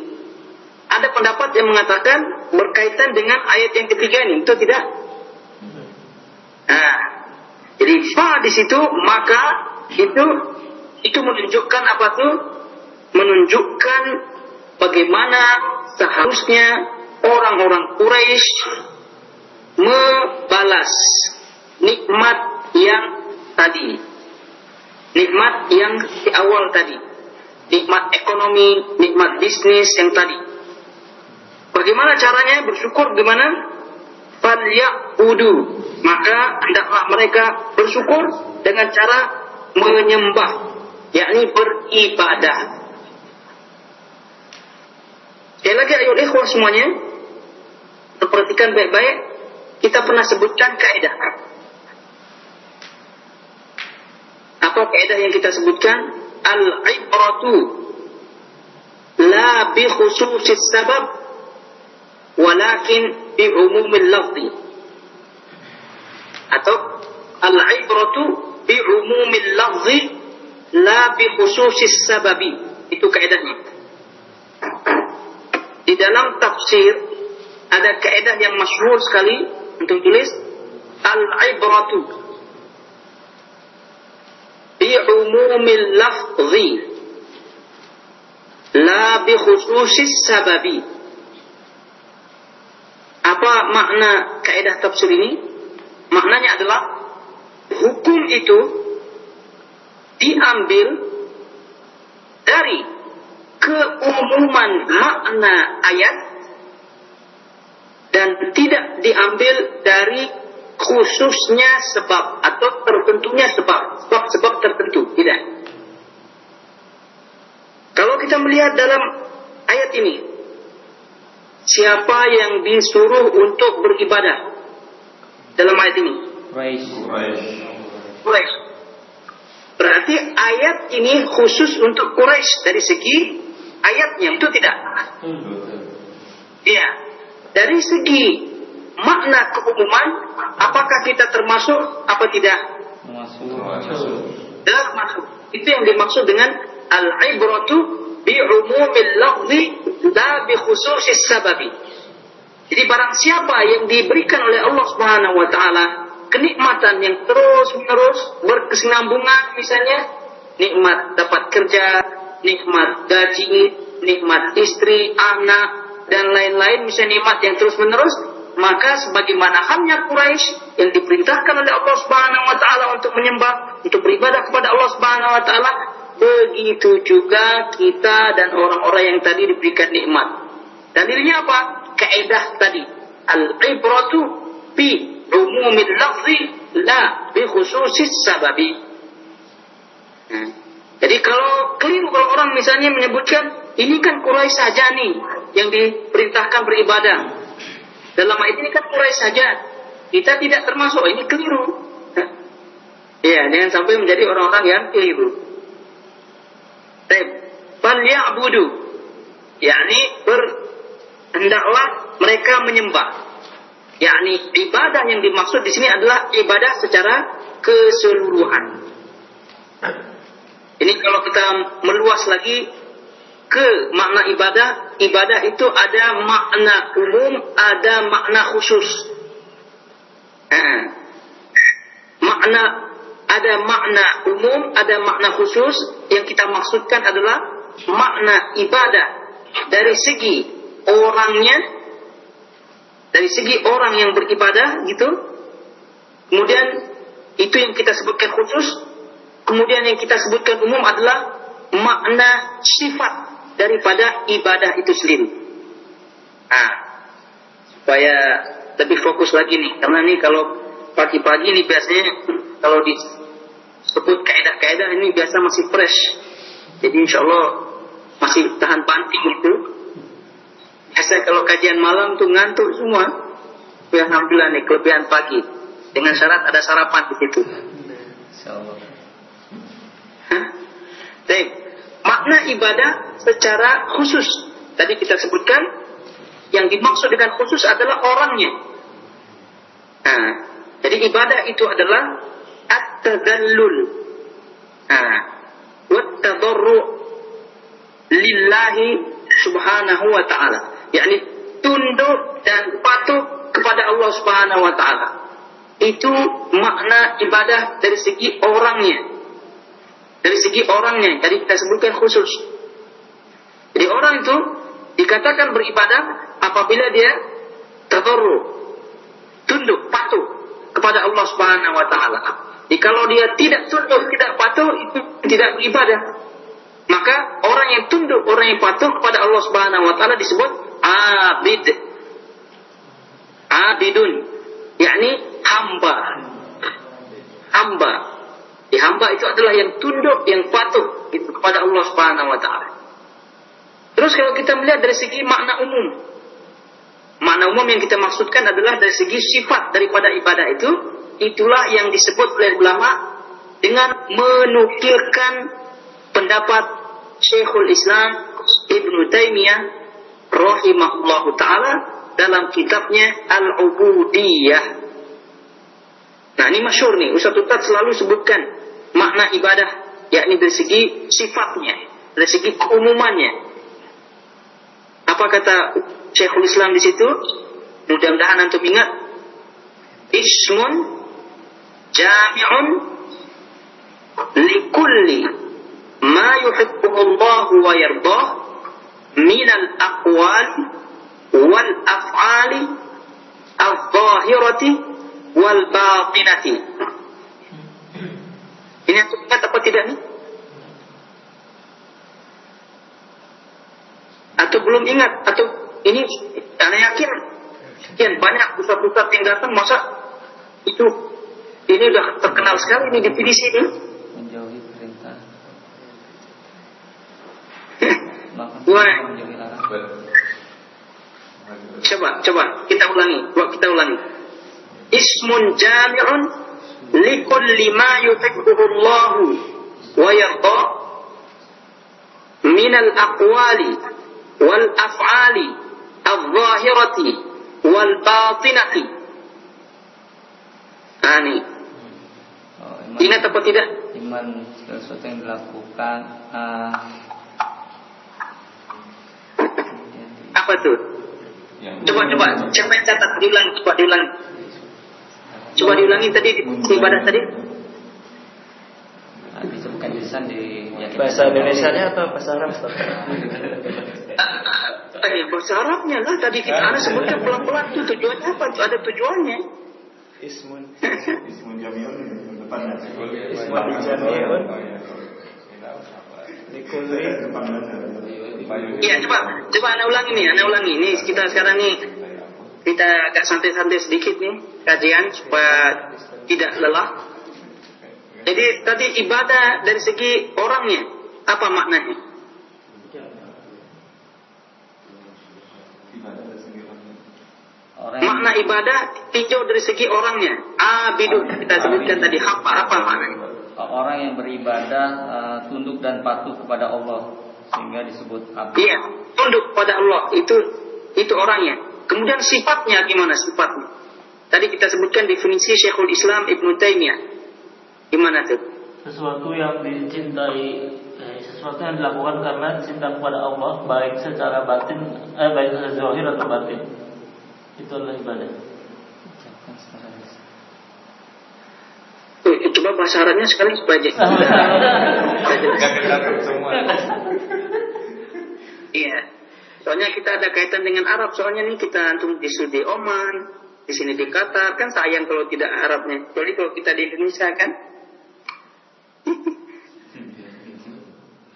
ada pendapat yang mengatakan berkaitan dengan ayat yang ketiga ini, itu tidak? Nah, jadi fa di situ maka itu itu menunjukkan apa tuh? Menunjukkan bagaimana seharusnya orang-orang Quraisy membalas nikmat yang tadi. Nikmat yang di awal tadi. Nikmat ekonomi, nikmat bisnis yang tadi. Bagaimana caranya bersyukur gimana? Falyaqudu. Maka hendaklah mereka bersyukur dengan cara menyembah, yakni beribadah. Sekali lagi ayo ikhwah semuanya, perhatikan baik-baik, kita pernah sebutkan kaidah. Apa kaidah yang kita sebutkan? Al-ibratu la bi khususis sabab walakin bi umumil lafzi. Atau al-ibratu bi umumil lafzi la bi khususis sababi. Itu kaidahnya. Di dalam tafsir ada kaidah yang masyhur sekali untuk tulis al-ibratu bi umumil lafzi la bi khususis sababi. Apa makna kaidah tafsir ini? Maknanya adalah hukum itu diambil dari keumuman makna ayat dan tidak diambil dari khususnya sebab atau tertentunya sebab sebab-sebab tertentu tidak. Kalau kita melihat dalam ayat ini siapa yang disuruh untuk beribadah dalam ayat ini? Quraisy berarti ayat ini khusus untuk Quraisy dari segi ayatnya itu tidak? Iya dari segi makna keumuman, apakah kita termasuk apa tidak? Termasuk. Itu yang dimaksud dengan al-ibratu bi umumil lafzi la bi khususis sababi. Jadi barang siapa yang diberikan oleh Allah Subhanahu wa taala kenikmatan yang terus-menerus berkesinambungan misalnya nikmat dapat kerja, nikmat gaji, nikmat istri, anak, dan lain-lain misalnya nikmat yang terus menerus maka sebagaimana halnya Quraisy yang diperintahkan oleh Allah Subhanahu wa taala untuk menyembah untuk beribadah kepada Allah Subhanahu wa taala begitu juga kita dan orang-orang yang tadi diberikan nikmat. Dan dirinya apa? Kaidah tadi. Al ibratu bi umumil lafzi la bi khususis sababi. Hmm. jadi kalau keliru kalau orang misalnya menyebutkan ini kan Quraisy saja nih yang diperintahkan beribadah. Dalam ayat ini kan Quraisy saja. Kita tidak termasuk. Ini keliru. Iya, jangan sampai menjadi orang-orang yang keliru. Baik. Falyabudu. yakni mereka menyembah. yakni ibadah yang dimaksud di sini adalah ibadah secara keseluruhan. Ini kalau kita meluas lagi ke makna ibadah, ibadah itu ada makna umum, ada makna khusus. makna ada makna umum, ada makna khusus. Yang kita maksudkan adalah makna ibadah dari segi orangnya, dari segi orang yang beribadah gitu. Kemudian itu yang kita sebutkan khusus. Kemudian yang kita sebutkan umum adalah makna sifat daripada ibadah itu sendiri. Nah, supaya lebih fokus lagi nih, karena nih kalau pagi-pagi nih biasanya kalau disebut kaidah-kaidah ini biasa masih fresh. Jadi insya Allah masih tahan panting itu. Biasa kalau kajian malam tuh ngantuk semua. Ya alhamdulillah nih kelebihan pagi. Dengan syarat ada sarapan di situ. Baik. Makna ibadah secara khusus. Tadi kita sebutkan yang dimaksud dengan khusus adalah orangnya. Nah, jadi ibadah itu adalah at-tadallul. Nah, wat-tadarru lillahi subhanahu wa ta'ala. yakni tunduk dan patuh kepada Allah subhanahu wa ta'ala. Itu makna ibadah dari segi orangnya. Dari segi orangnya. Tadi kita sebutkan khusus. Jadi orang itu dikatakan beribadah apabila dia tadarru, tunduk, patuh kepada Allah Subhanahu wa taala. Jadi kalau dia tidak tunduk, tidak patuh, itu tidak beribadah. Maka orang yang tunduk, orang yang patuh kepada Allah Subhanahu wa taala disebut abid. Abidun, yakni hamba. Hamba. Di hamba itu adalah yang tunduk, yang patuh itu kepada Allah Subhanahu wa taala. Terus kalau kita melihat dari segi makna umum, makna umum yang kita maksudkan adalah dari segi sifat daripada ibadah itu itulah yang disebut oleh ulama dengan menukilkan pendapat Syekhul Islam Ibn Taimiyah rahimahullahu taala dalam kitabnya Al-Ubudiyah. Nah, ini masyur nih, Ustaz Ustaz selalu sebutkan makna ibadah yakni dari segi sifatnya, dari segi keumumannya. Apa kata Syekhul Islam di situ? Mudah-mudahan antum ingat ismun jami'un likulli ma yuhibbuhu Allah wa yardah min al-aqwal wal af'ali al-zahirati wal batinati. Ini aku ingat apa tidak nih? Atau belum ingat? Atau ini karena yakin sekian banyak pusat-pusat yang datang masa itu ini udah terkenal sekali ini definisi ini. Menjauhi perintah. Wah. Coba, coba kita ulangi. Coba kita ulangi. Ismun jami'un likulli ma yuhibbuhu Allah wa yarda min al-aqwali wal af'ali al-zahirati wal batinati. Nih. Oh, iman, Ingat apa tidak? Iman sesuatu yang dilakukan. Uh, Apa tuh? Coba coba siapa yang catat diulangi coba diulangi. Coba diulangi tadi di ibadah tadi. nah, disebutkan lisan di ya, Bahasa Indonesia-nya atau bahasa Arab? Ustaz? Eh, bahasa Arabnya lah tadi kita ada sebutkan pelan-pelan itu tujuannya apa? Ada tujuannya. Ismun. Ismun jamiun depannya. Ismun jamiun. Likulli. Iya coba coba anda ulangi nih, anda ulangi. Nih kita sekarang nih kita agak santai-santai sedikit nih kajian supaya tidak lelah. Jadi tadi ibadah dari segi orangnya apa maknanya? orang Makna ibadah tinjau dari segi orangnya. Abidun kita sebutkan tadi apa apa maknanya? orang yang beribadah uh, tunduk dan patuh kepada Allah sehingga disebut abd. Iya, tunduk pada Allah itu itu orangnya. Kemudian sifatnya gimana sifatnya? Tadi kita sebutkan definisi Syekhul Islam Ibnu Taimiyah. Gimana tuh? sesuatu yang dicintai eh, sesuatu yang dilakukan karena cinta kepada Allah baik secara batin eh, baik secara zahir atau batin itu adalah ibadah Tuh, Coba bahasa Arabnya sekali supaya jadi. semua. Iya. Soalnya kita ada kaitan dengan Arab. Soalnya nih kita antum di Saudi Oman, di sini di Qatar kan sayang kalau tidak Arabnya. Jadi kalau kita di Indonesia kan.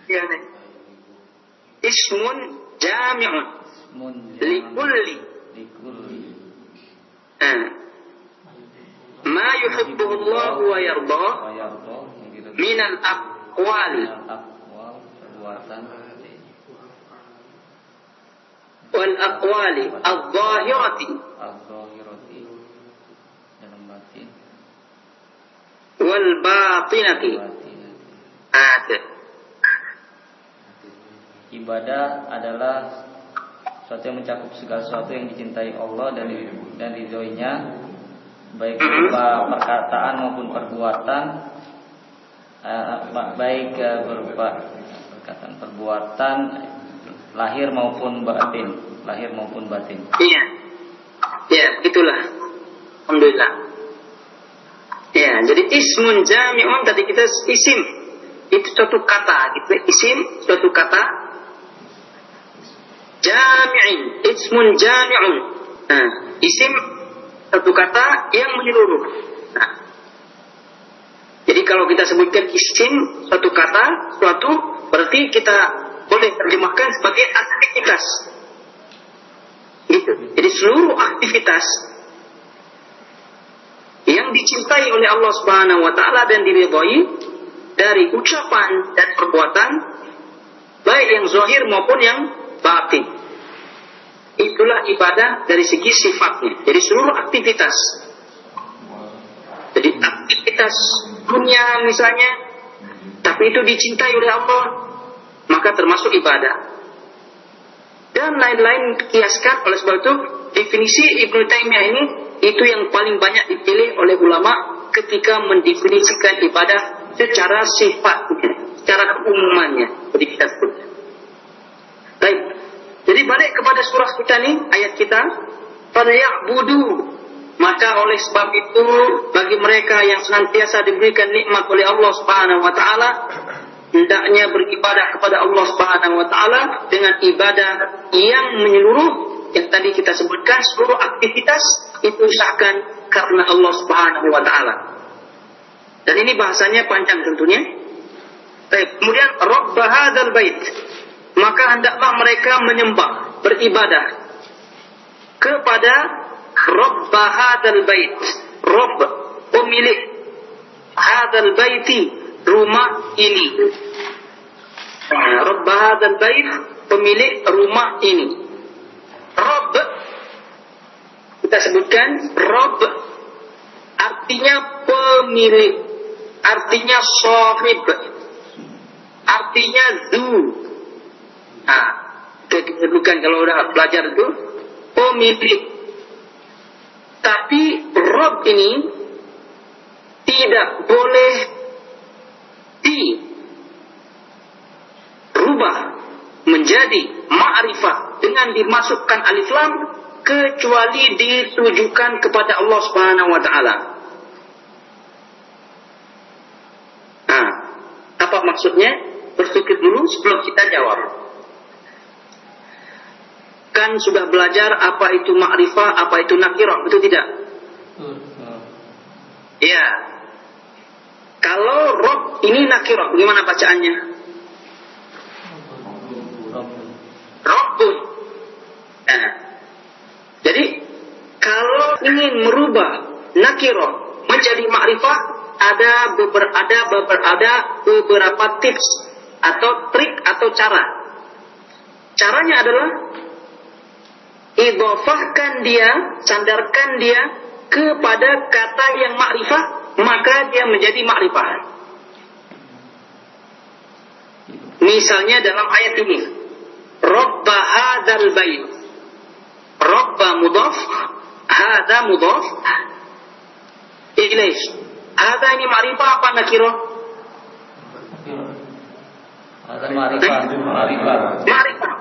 Iya nih. Ismun jami'un likulli ma yuhibbuhu Allah wa yarda yang gitu. min al-aqwali Aqwal perbuatan wal aqwali al-zahirati al-zahirati dalam batin wal batinati. batin. Ada. Ibadah adalah sesuatu yang mencakup segala sesuatu yang dicintai Allah dan dan ridhoinya baik berupa perkataan maupun perbuatan eh, ba- baik eh, berupa perkataan perbuatan lahir maupun batin lahir maupun batin Iya. Ya, itulah. Alhamdulillah. Ya, jadi ismun jami'un tadi kita isim. Itu suatu kata, gitu. Isim suatu kata. Jami'in, ismun jami'un. Nah, isim satu kata yang menyeluruh. Nah, jadi kalau kita sebutkan isim satu kata, suatu berarti kita boleh terjemahkan sebagai aktivitas. Gitu. Jadi seluruh aktivitas yang dicintai oleh Allah Subhanahu wa taala dan diridhai dari ucapan dan perbuatan baik yang zahir maupun yang batin. Itulah ibadah dari segi sifatnya. Jadi seluruh aktivitas. Jadi aktivitas dunia misalnya tapi itu dicintai oleh Allah maka termasuk ibadah dan lain-lain kiaskan oleh sebab itu definisi Ibnu Taimiyah ini itu yang paling banyak dipilih oleh ulama ketika mendefinisikan ibadah secara sifatnya, secara keumumannya. Jadi. Baik. Jadi balik kepada surah kita nih, ayat kita. Falyabudu. Maka oleh sebab itu bagi mereka yang senantiasa diberikan nikmat oleh Allah Subhanahu wa taala hendaknya beribadah kepada Allah Subhanahu wa taala dengan ibadah yang menyeluruh yang tadi kita sebutkan seluruh aktivitas itu usahakan karena Allah Subhanahu wa taala. Dan ini bahasanya panjang tentunya. Baik, kemudian Rabb hadzal bait. Maka hendaklah mereka menyembah, beribadah kepada Rabb hadzal bait. Rabb pemilik hadzal baiti rumah ini. Rabb hadzal bait pemilik rumah ini. Rabb kita sebutkan Rabb artinya pemilik, artinya sahib, artinya zu. Nah, kita sebutkan kalau udah belajar itu pemilik. Tapi Rabb ini tidak boleh dirubah menjadi ma'rifah dengan dimasukkan alif lam kecuali ditujukan kepada Allah Subhanahu wa taala. Nah, apa maksudnya? Berpikir dulu sebelum kita jawab. Kan sudah belajar apa itu ma'rifah, apa itu nakirah, betul tidak? Iya. Kalau rob ini nakirah, bagaimana bacaannya? Rabbun. Nah, jadi kalau ingin merubah nakirah menjadi ma'rifah ada beberapa ada beberapa beberapa tips atau trik atau cara. Caranya adalah idofahkan dia, sandarkan dia kepada kata yang ma'rifah, maka dia menjadi ma'rifah. Misalnya dalam ayat ini, Rabba hadzal bait. Rabba mudhaf, hadza mudhaf ilaih. Hadza ini ma'rifah apa nakirah? Ada ma'rifah, ma'rifah. Ma'rifah.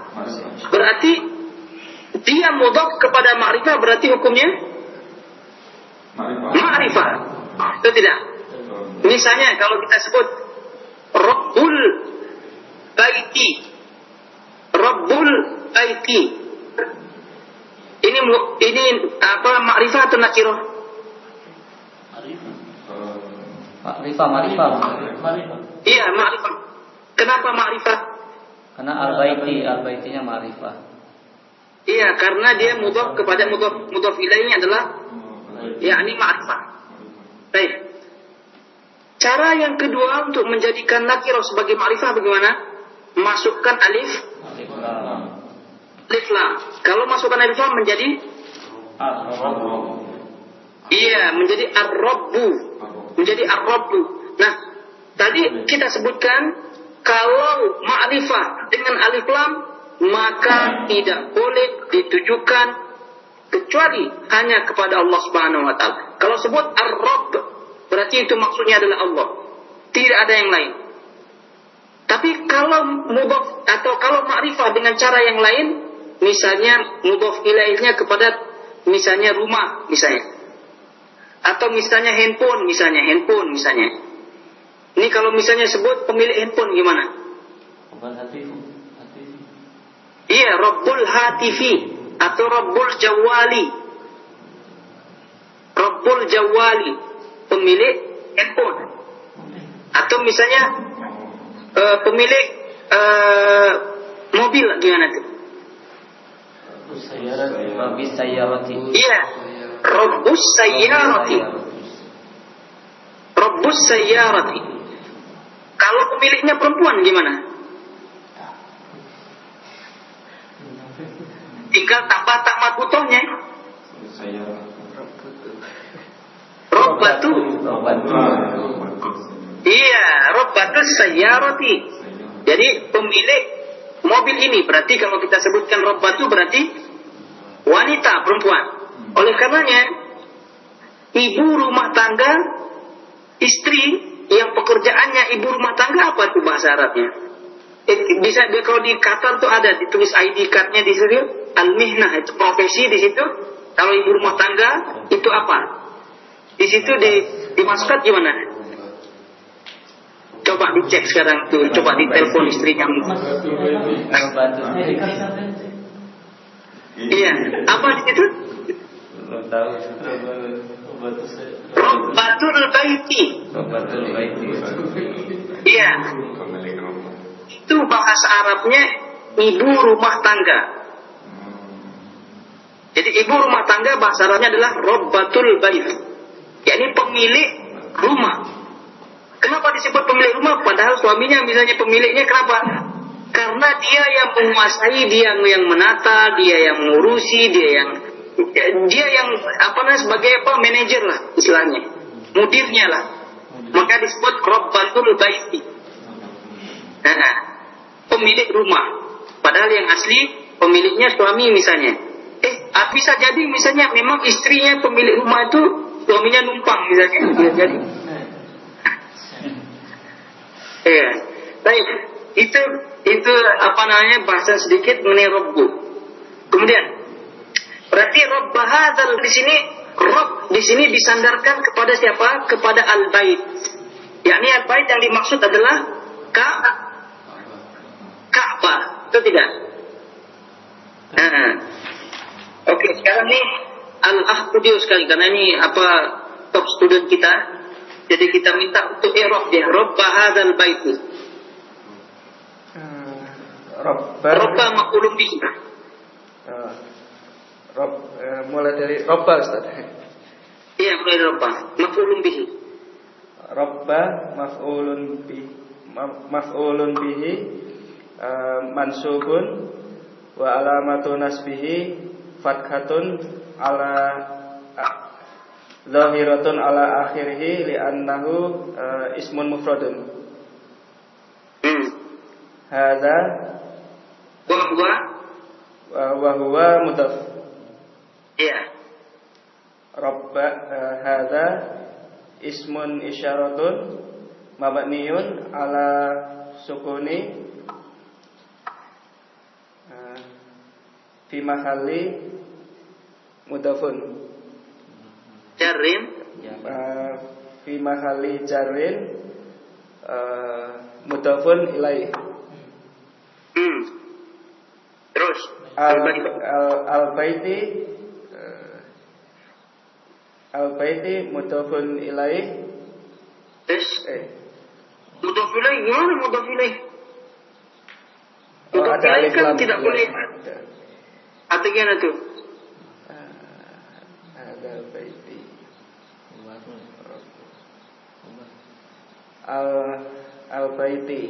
Berarti dia mudhaf kepada ma'rifah berarti hukumnya ma'rifah. Itu tidak? Misalnya kalau kita sebut Rabbul Baiti. Rabbul Baiti. Ini ini apa makrifah atau nakirah? Makrifah, makrifah. Marifah. Iya, makrifah. Kenapa makrifah? Karena al-baiti, al-baitinya makrifah. Iya, karena dia mudhaf kepada mudhaf mudhaf ilaihnya adalah yakni ma'rifah. Baik. Cara yang kedua untuk menjadikan nakirah sebagai ma'rifah bagaimana? Masukkan alif Alif lam. alif lam. Kalau masukkan alif lam menjadi iya, menjadi ar-rabbu. Menjadi ar-rabbu. Nah, tadi kita sebutkan kalau ma'rifah dengan alif lam maka tidak boleh ditujukan kecuali hanya kepada Allah Subhanahu wa taala. Kalau sebut Ar-Rabb berarti itu maksudnya adalah Allah. Tidak ada yang lain. Tapi kalau mudhaf atau kalau ma'rifah dengan cara yang lain, misalnya mudhaf ilaihnya kepada misalnya rumah misalnya. Atau misalnya handphone misalnya, handphone misalnya. Ini kalau misalnya sebut pemilik handphone gimana? Bukan hatifu. Hatifu. Iya, Rabbul Hatifi atau Rabbul Jawali. Rabbul Jawali, pemilik handphone. Atau misalnya eh, pemilik eh, mobil gimana tuh? Rabbi sayyarati. Iya, Rabbus Sayyarati. Rabbus Sayyarati. Kalau pemiliknya perempuan gimana? Tinggal tambah tak makutohnya. Robbatu. Iya, Robbatus Sayyarati. Jadi pemilik mobil ini berarti kalau kita sebutkan Robbatu berarti wanita perempuan. Oleh karenanya ibu rumah tangga istri yang pekerjaannya ibu rumah tangga apa itu bahasa Arabnya? Eh, Bisa kalau di Qatar tuh ada ditulis ID cardnya di situ al-mihnah itu profesi di situ. Kalau ibu rumah tangga itu apa? Di situ di dimasukkan gimana? Coba dicek sekarang tuh, coba ditelepon istrinya. Membantu. Iya, apa saya. Robbatul baiti. Membantu baiti. Iya, itu bahasa Arabnya ibu rumah tangga. Jadi ibu rumah tangga bahasa Arabnya adalah Robbatul bait. yakni pemilik rumah. Kenapa disebut pemilik rumah? Padahal suaminya misalnya pemiliknya kenapa? Karena dia yang menguasai, dia yang menata, dia yang mengurusi, dia yang dia yang apa namanya sebagai apa manajer lah istilahnya, mudirnya lah. Maka disebut Robbatul Baiti. Nah, pemilik rumah. Padahal yang asli pemiliknya suami misalnya. Eh, bisa jadi misalnya memang istrinya pemilik rumah itu suaminya numpang misalnya. Bisa jadi. Iya. Baik. Itu itu apa namanya bahasa sedikit mengenai Rabbu. Kemudian berarti hadzal di sini Rabb di sini disandarkan kepada siapa? Kepada Al-Bait. Yakni Al-Bait yang dimaksud adalah Ka Ka'bah. Itu tidak? Nah. Oke, sekarang nih Al-Ahkudio sekali karena ini apa top student kita. Jadi kita minta untuk irob dia. Rabb hadzal bait. Robban Rabba makulum bihi. Eh, Rob, eh, mulai dari Robba Ustaz Iya, mulai Rabba. Makulum bihi. Robba maf'ulun bi ma- maf'ulun bihi eh, mansubun wa alamatu nasbihi fathatun ala zahiratun ala akhirih li'annahu eh, ismun mufradun Hmm. hadza Wa huwa wa wa huwa mudhaf iya. Rabba eh, hadza ismun isyaratun mabniyun ala sukuni eh, fi mahalli mudafun Jarim Ya. Eh, fi mahali jarrin uh, mudafun ilaih. Hmm. Terus Al al, al baiti uh, al baiti mudafun ilaih. Terus Eh, mudhaf ilaih gimana mudhaf ilaih? oh, Mudhaf ada ilaih kan tidak Iya, boleh. ada. Atau gimana tuh? Ada baiti. Al al baiti.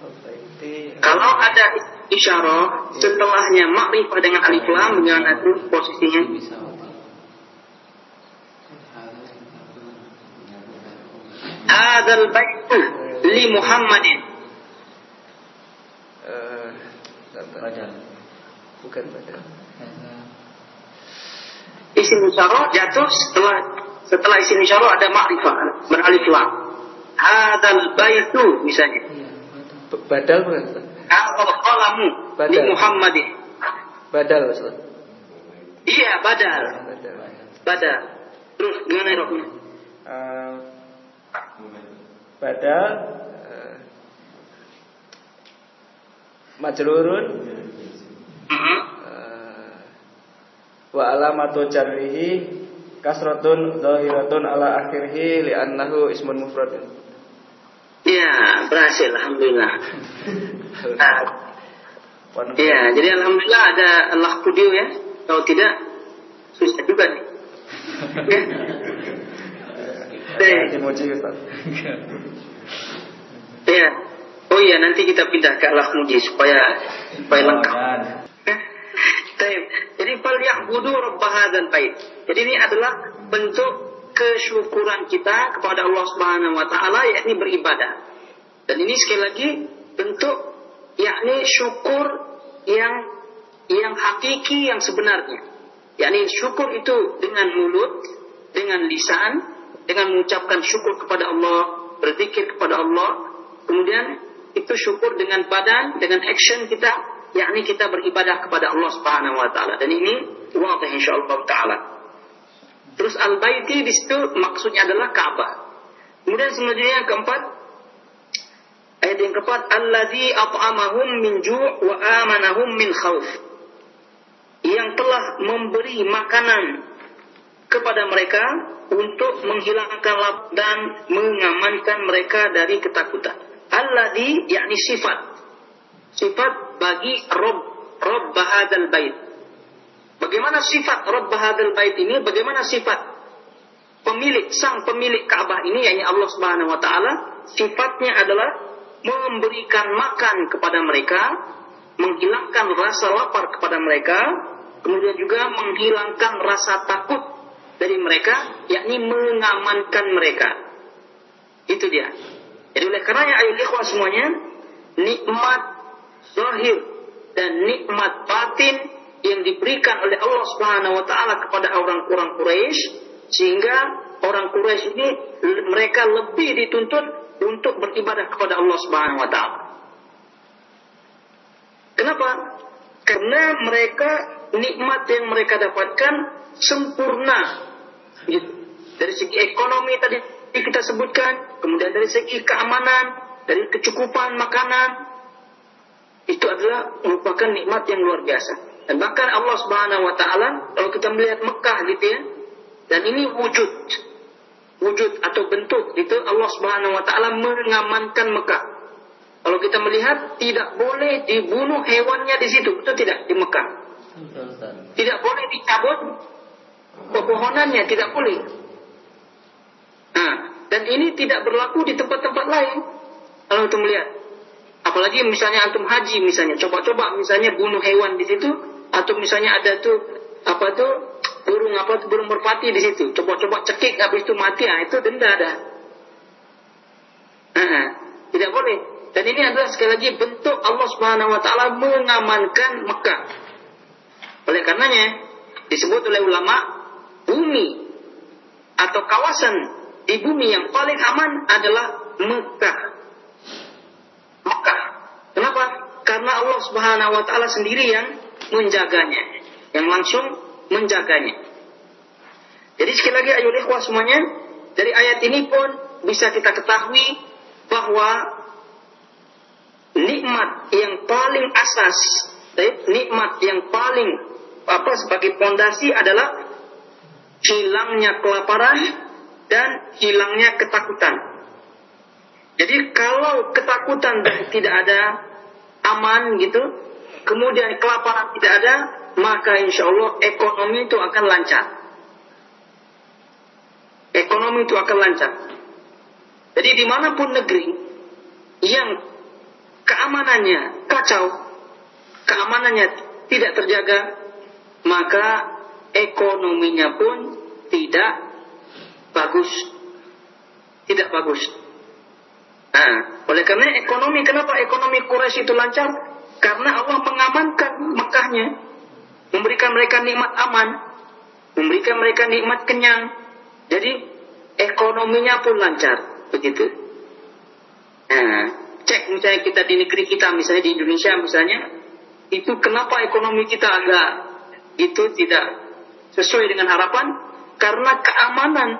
Al baiti. Kalau ada isyarah setelahnya makrifah dengan alif lam bagaimana tuh posisinya? Hadal baitu li Muhammadin. Eh. Badal. Bukan badal. Isim isyarah jatuh setelah setelah isim isyarah ada makrifah beralif lam. Hadal baitu misalnya. B- Badal bukan? Hadal qalamu li. Muhammadin. Badal Ustaz. Iya, badal. Badal. Badal. Terus gimana roknya? Eh, badal eh, majrurun Mhm. eh, wa alamatu jarrihi kasratun zahiratun ala akhirih li'annahu ismun mufradun. Iya, berhasil alhamdulillah. Nah, Iya, jadi alhamdulillah ada Allah kudio ya. Kalau tidak susah juga nih. Ya. Dimuji Ustaz. Iya. Oh iya, nanti kita pindah ke Allah muji supaya supaya lengkap. Baik. Jadi fal ya'budu rabb hadzal bait. Jadi ini adalah bentuk kesyukuran kita kepada Allah Subhanahu wa taala yakni beribadah. Dan ini sekali lagi bentuk yakni syukur yang yang hakiki yang sebenarnya. Yakni syukur itu dengan mulut, dengan lisan, dengan mengucapkan syukur kepada Allah, berzikir kepada Allah, kemudian itu syukur dengan badan, dengan action kita, yakni kita beribadah kepada Allah Subhanahu wa taala. Dan ini wadih insyaallah taala. Terus al-baiti di situ maksudnya adalah Ka'bah. Kemudian selanjutnya yang keempat ayat yang keempat alladzi at'amahum min ju' wa amanahum min khauf. Yang telah memberi makanan kepada mereka untuk menghilangkan lap dan mengamankan mereka dari ketakutan. Alladzi yakni sifat. Sifat bagi Rob Rob Bahadal Bait. Bagaimana sifat Rob Bahadal Bait ini? Bagaimana sifat pemilik sang pemilik Ka'bah ini yakni Allah Subhanahu wa taala sifatnya adalah memberikan makan kepada mereka, menghilangkan rasa lapar kepada mereka, kemudian juga menghilangkan rasa takut dari mereka, yakni mengamankan mereka. Itu dia. Jadi oleh karenanya ayo ikhwah semuanya, nikmat zahir dan nikmat batin yang diberikan oleh Allah Subhanahu wa taala kepada orang-orang Quraisy sehingga orang Quraisy ini mereka lebih dituntut untuk beribadah kepada Allah Subhanahu wa taala. Kenapa? Karena mereka nikmat yang mereka dapatkan sempurna. Gitu. Dari segi ekonomi tadi kita sebutkan, kemudian dari segi keamanan, dari kecukupan makanan, itu adalah merupakan nikmat yang luar biasa. Dan bahkan Allah Subhanahu wa taala kalau kita melihat Mekah gitu ya, dan ini wujud wujud atau bentuk itu Allah Subhanahu wa taala mengamankan Mekah. Kalau kita melihat tidak boleh dibunuh hewannya di situ, itu tidak di Mekah. Tidak boleh dicabut pepohonannya, tidak boleh. Nah, dan ini tidak berlaku di tempat-tempat lain. Kalau kita melihat, apalagi misalnya antum haji misalnya, coba-coba misalnya bunuh hewan di situ, atau misalnya ada tuh apa tuh burung apa tuh burung merpati di situ, coba-coba cekik habis itu mati, ah itu denda ada. Nah, tidak boleh. Dan ini adalah sekali lagi bentuk Allah Subhanahu wa taala mengamankan Mekah. Oleh karenanya disebut oleh ulama bumi atau kawasan di bumi yang paling aman adalah. Mekah. Kenapa? Karena Allah Subhanahu wa taala sendiri yang menjaganya, yang langsung menjaganya. Jadi sekali lagi ayo ikhwah semuanya, dari ayat ini pun bisa kita ketahui bahwa nikmat yang paling asas, nikmat yang paling apa sebagai pondasi adalah hilangnya kelaparan dan hilangnya ketakutan. Jadi kalau ketakutan tidak ada aman gitu, kemudian kelaparan tidak ada, maka insya Allah ekonomi itu akan lancar. Ekonomi itu akan lancar. Jadi di mana pun negeri yang keamanannya kacau, keamanannya tidak terjaga, maka ekonominya pun tidak bagus. Tidak bagus. Nah, oleh karena ekonomi, kenapa ekonomi Quraisy itu lancar? Karena Allah mengamankan Mekahnya, memberikan mereka nikmat aman, memberikan mereka nikmat kenyang. Jadi ekonominya pun lancar, begitu. Nah, cek misalnya kita di negeri kita, misalnya di Indonesia misalnya, itu kenapa ekonomi kita agak itu tidak sesuai dengan harapan? Karena keamanan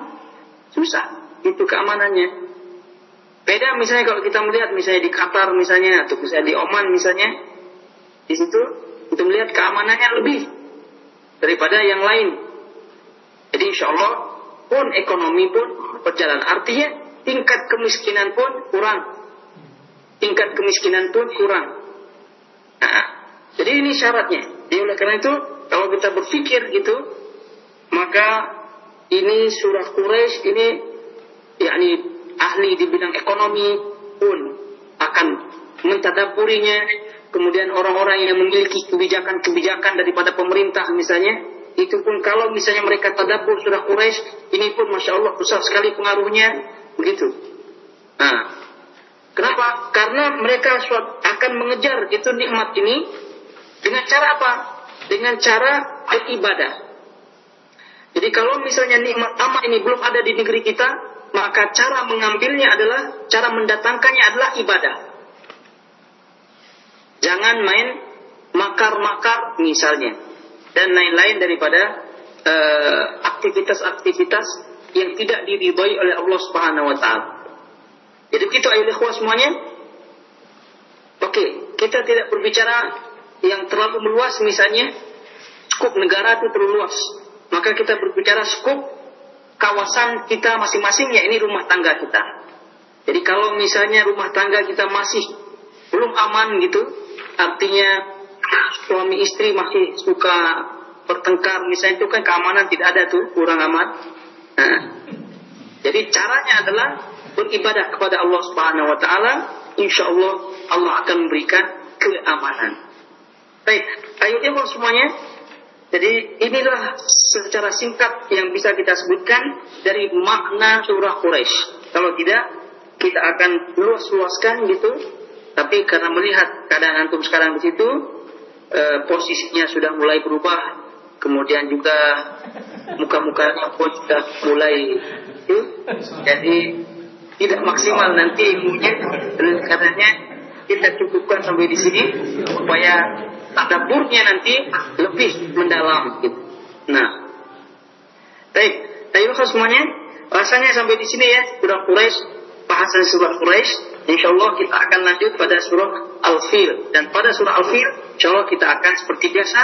susah, itu keamanannya. Beda misalnya kalau kita melihat misalnya di Qatar misalnya atau misalnya di Oman misalnya, di situ kita melihat keamanannya lebih daripada yang lain. Jadi insya Allah pun ekonomi pun berjalan. Artinya tingkat kemiskinan pun kurang. Tingkat kemiskinan pun kurang. Nah, jadi ini syaratnya. Jadi oleh karena itu kalau kita berpikir gitu, maka ini surah Quraisy ini yakni ahli di bidang ekonomi pun akan mentadaburinya. Kemudian orang-orang yang memiliki kebijakan-kebijakan daripada pemerintah misalnya, itu pun kalau misalnya mereka tadabur surah Quraisy, ini pun masya Allah besar sekali pengaruhnya, begitu. Nah, kenapa? Karena mereka akan mengejar itu nikmat ini dengan cara apa? Dengan cara beribadah. Jadi kalau misalnya nikmat amat ini belum ada di negeri kita, maka cara mengambilnya adalah cara mendatangkannya adalah ibadah. Jangan main makar-makar misalnya dan lain-lain daripada aktivitas-aktivitas uh, yang tidak diridhoi oleh Allah Subhanahu wa taala. Jadi begitu ayo ikhwah semuanya. Oke, kita tidak berbicara yang terlalu meluas misalnya skup negara itu terlalu luas. Maka kita berbicara skup kawasan kita masing-masing ya ini rumah tangga kita. Jadi kalau misalnya rumah tangga kita masih belum aman gitu, artinya suami istri masih suka bertengkar, misalnya itu kan keamanan tidak ada tuh, kurang aman. Nah, jadi caranya adalah beribadah kepada Allah Subhanahu wa taala, insya Allah Allah akan memberikan keamanan. Baik, ayo ikhwan semuanya. Jadi inilah secara singkat yang bisa kita sebutkan dari makna surah Quraisy. Kalau tidak, kita akan luas-luaskan gitu. Tapi karena melihat keadaan antum sekarang di situ, e, posisinya sudah mulai berubah, kemudian juga muka-mukanya pun sudah mulai itu, jadi tidak maksimal nanti ilmunya. Katanya kita cukupkan sampai di sini supaya tadaburnya nanti lebih mendalam gitu. Nah, baik, ayo semuanya rasanya sampai di sini ya surah Quraisy bahasan surah Quraisy. Insya Allah kita akan lanjut pada surah Al-Fil. Dan pada surah Al-Fil Insya Allah kita akan seperti biasa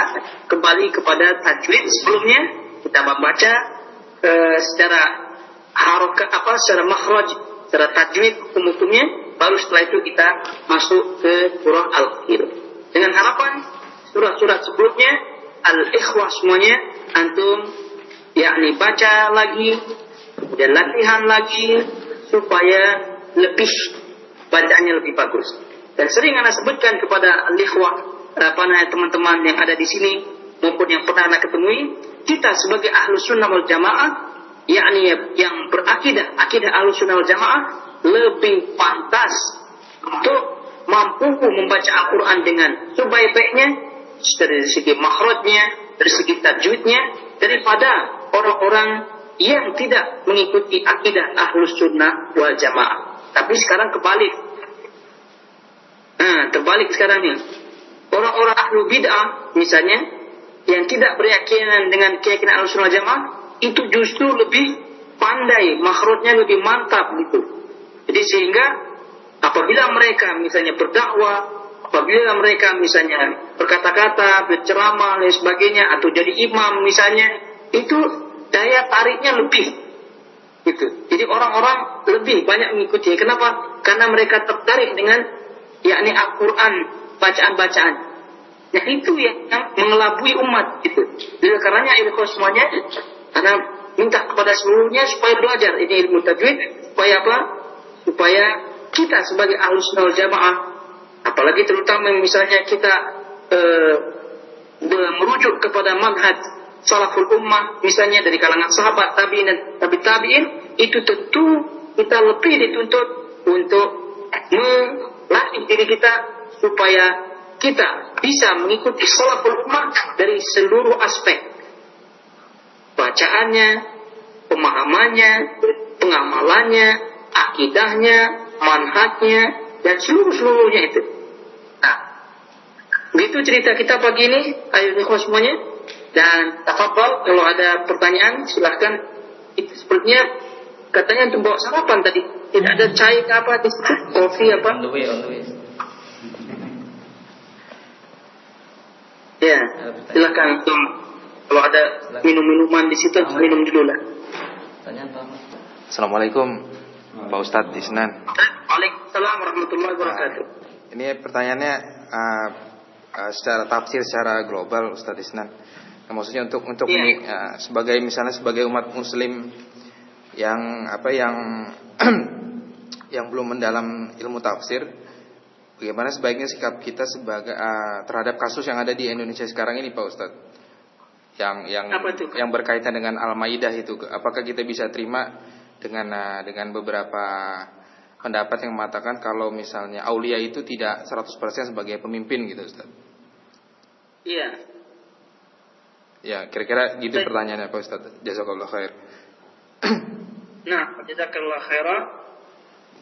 kembali kepada tajwid sebelumnya. Kita membaca uh, secara harokat apa secara makhraj secara tajwid hukum-hukumnya. Baru setelah itu kita masuk ke surah Al-Fil. Dengan harapan surat-surat sebelumnya al-ikhwah semuanya antum yakni baca lagi dan latihan lagi supaya lebih bacaannya lebih bagus. Dan sering anda sebutkan kepada al-ikhwah apa namanya teman-teman yang ada di sini maupun yang pernah anda ketemui kita sebagai ahlu sunnah wal jamaah yakni yang berakidah akidah ahlu sunnah wal jamaah lebih pantas untuk mampu membaca Al-Quran dengan sebaik-baiknya dari segi makhrajnya, dari segi tajwidnya, daripada orang-orang yang tidak mengikuti akidah ahlus sunnah wal jamaah. Tapi sekarang kebalik. Nah, terbalik sekarang ini. Orang-orang ahlu bid'ah misalnya, yang tidak berkeyakinan dengan keyakinan ahlus sunnah wal jamaah, itu justru lebih pandai, makhrajnya lebih mantap gitu. Jadi sehingga apabila mereka misalnya berdakwah, apabila mereka misalnya berkata-kata, berceramah dan sebagainya atau jadi imam misalnya, itu daya tariknya lebih gitu. Jadi orang-orang lebih banyak mengikuti. Kenapa? Karena mereka tertarik dengan yakni Al-Qur'an, bacaan-bacaan. Nah itu yang, mengelabui umat gitu. Jadi karenanya ibu semuanya karena minta kepada seluruhnya supaya belajar ini ilmu tajwid supaya apa? Supaya kita sebagai ahlus jamaah apalagi terutama misalnya kita e, merujuk kepada manhaj salaful ummah misalnya dari kalangan sahabat tabi'in dan tabi tabi'in itu tentu kita lebih dituntut untuk melatih diri kita supaya kita bisa mengikuti salaful ummah dari seluruh aspek. Bacaannya pemahamannya pengamalannya akidahnya manhajnya dan seluruh-seluruhnya itu. nah begitu cerita kita pagi ini ayo semuanya dan tafadhol kalau ada pertanyaan silahkan itu sepertinya katanya untuk bawa sarapan tadi. Tidak ada cai ke apa di situ? Kopi apa? On the way, on the way. Ya, silakan Tom. Kalau ada minum-minuman di situ minum dulu lah. Assalamualaikum Pak Ustadz Isnan. Waalaikumsalam warahmatullahi wabarakatuh. Ini pertanyaannya uh, uh, secara tafsir secara global Ustadz Isnan. Nah, maksudnya untuk untuk Iya. ini uh, sebagai misalnya sebagai umat muslim yang apa yang yang belum mendalam ilmu tafsir bagaimana sebaiknya sikap kita sebagai uh, terhadap kasus yang ada di Indonesia sekarang ini Pak Ustadz yang yang yang berkaitan dengan Al-Maidah itu apakah kita bisa terima dengan uh, dengan beberapa pendapat yang mengatakan kalau misalnya aulia itu tidak 100% sebagai pemimpin gitu Ustaz. Iya. Ya, kira-kira gitu Baik. pertanyaannya Pak Ustaz. Jazakallah khair. Nah, jazakallah khairan.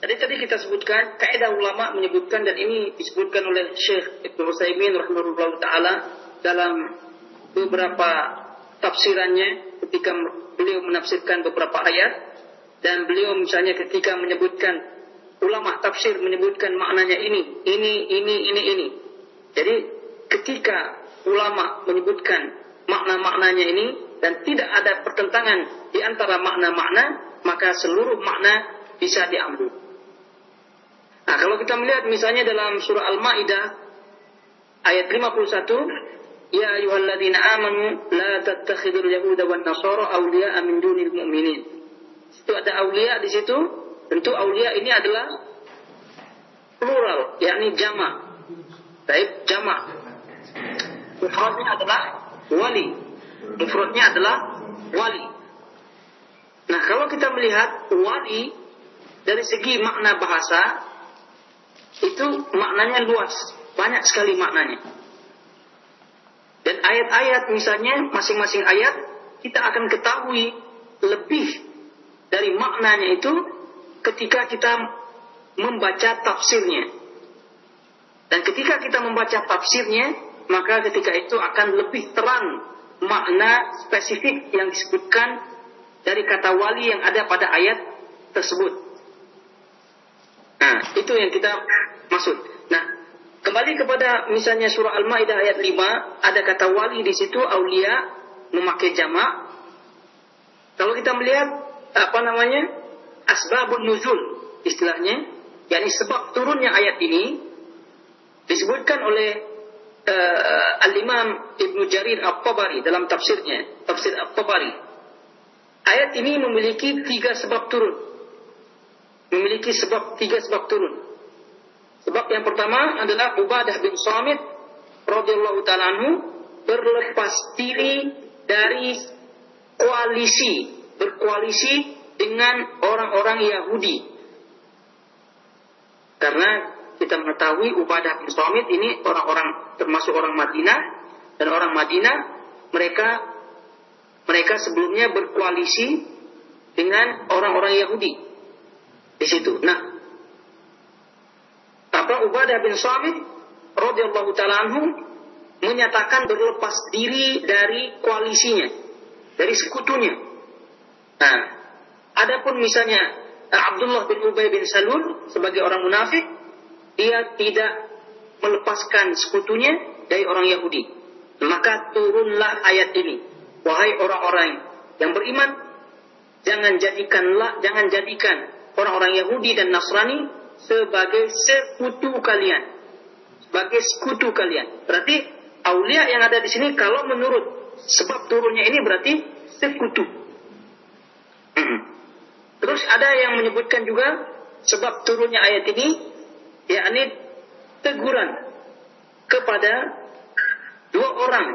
Tadi tadi kita sebutkan kaidah ulama menyebutkan dan ini disebutkan oleh Syekh Ibnu Utsaimin rahimahullah taala dalam beberapa tafsirannya ketika beliau menafsirkan beberapa ayat dan beliau misalnya ketika menyebutkan ulama tafsir menyebutkan maknanya ini, ini, ini, ini, ini. Jadi ketika ulama menyebutkan makna-maknanya ini dan tidak ada pertentangan di antara makna-makna, maka seluruh makna bisa diambil. Nah, kalau kita melihat misalnya dalam surah Al-Maidah ayat 51, Ya ayyuhalladzina amanu la tattakhidul yahuda wan nasara awliya'a min dunil mu'minin. Itu ada aulia di situ. Tentu aulia ini adalah plural, yakni jama. Baik, jama. Mufradnya adalah wali. Mufradnya adalah wali. Nah, kalau kita melihat wali dari segi makna bahasa itu maknanya luas, banyak sekali maknanya. Dan ayat-ayat misalnya masing-masing ayat kita akan ketahui lebih dari maknanya itu ketika kita membaca tafsirnya. Dan ketika kita membaca tafsirnya, maka ketika itu akan lebih terang makna spesifik yang disebutkan dari kata wali yang ada pada ayat tersebut. Nah, itu yang kita maksud. Nah, kembali kepada misalnya surah Al-Maidah ayat 5, ada kata wali di situ aulia memakai jamak. Kalau kita melihat apa namanya? Asbabun nuzul istilahnya, yakni sebab turunnya ayat ini disebutkan oleh uh, Al-Imam Ibnu Jarir At-Tabari dalam tafsirnya, tafsir At-Tabari. Ayat ini memiliki tiga sebab turun. Memiliki sebab tiga sebab turun. Sebab yang pertama adalah Ubadah bin Samit radhiyallahu taala anhu berlepas diri dari koalisi, berkoalisi dengan orang-orang Yahudi. Karena kita mengetahui Ubadah bin Samit ini orang-orang termasuk orang Madinah dan orang Madinah mereka mereka sebelumnya berkoalisi dengan orang-orang Yahudi di situ. Nah, apa Ubadah bin Samit radhiyallahu taala anhu menyatakan berlepas diri dari koalisinya, dari sekutunya. Nah, Adapun misalnya eh, Abdullah bin Ubay bin Salul sebagai orang munafik, dia tidak melepaskan sekutunya dari orang Yahudi. Maka turunlah ayat ini. Wahai orang-orang yang beriman, jangan jadikanlah jangan jadikan orang-orang Yahudi dan Nasrani sebagai sekutu kalian. Sebagai sekutu kalian. Berarti aulia yang ada di sini kalau menurut sebab turunnya ini berarti sekutu. Terus ada yang menyebutkan juga sebab turunnya ayat ini yakni teguran kepada dua orang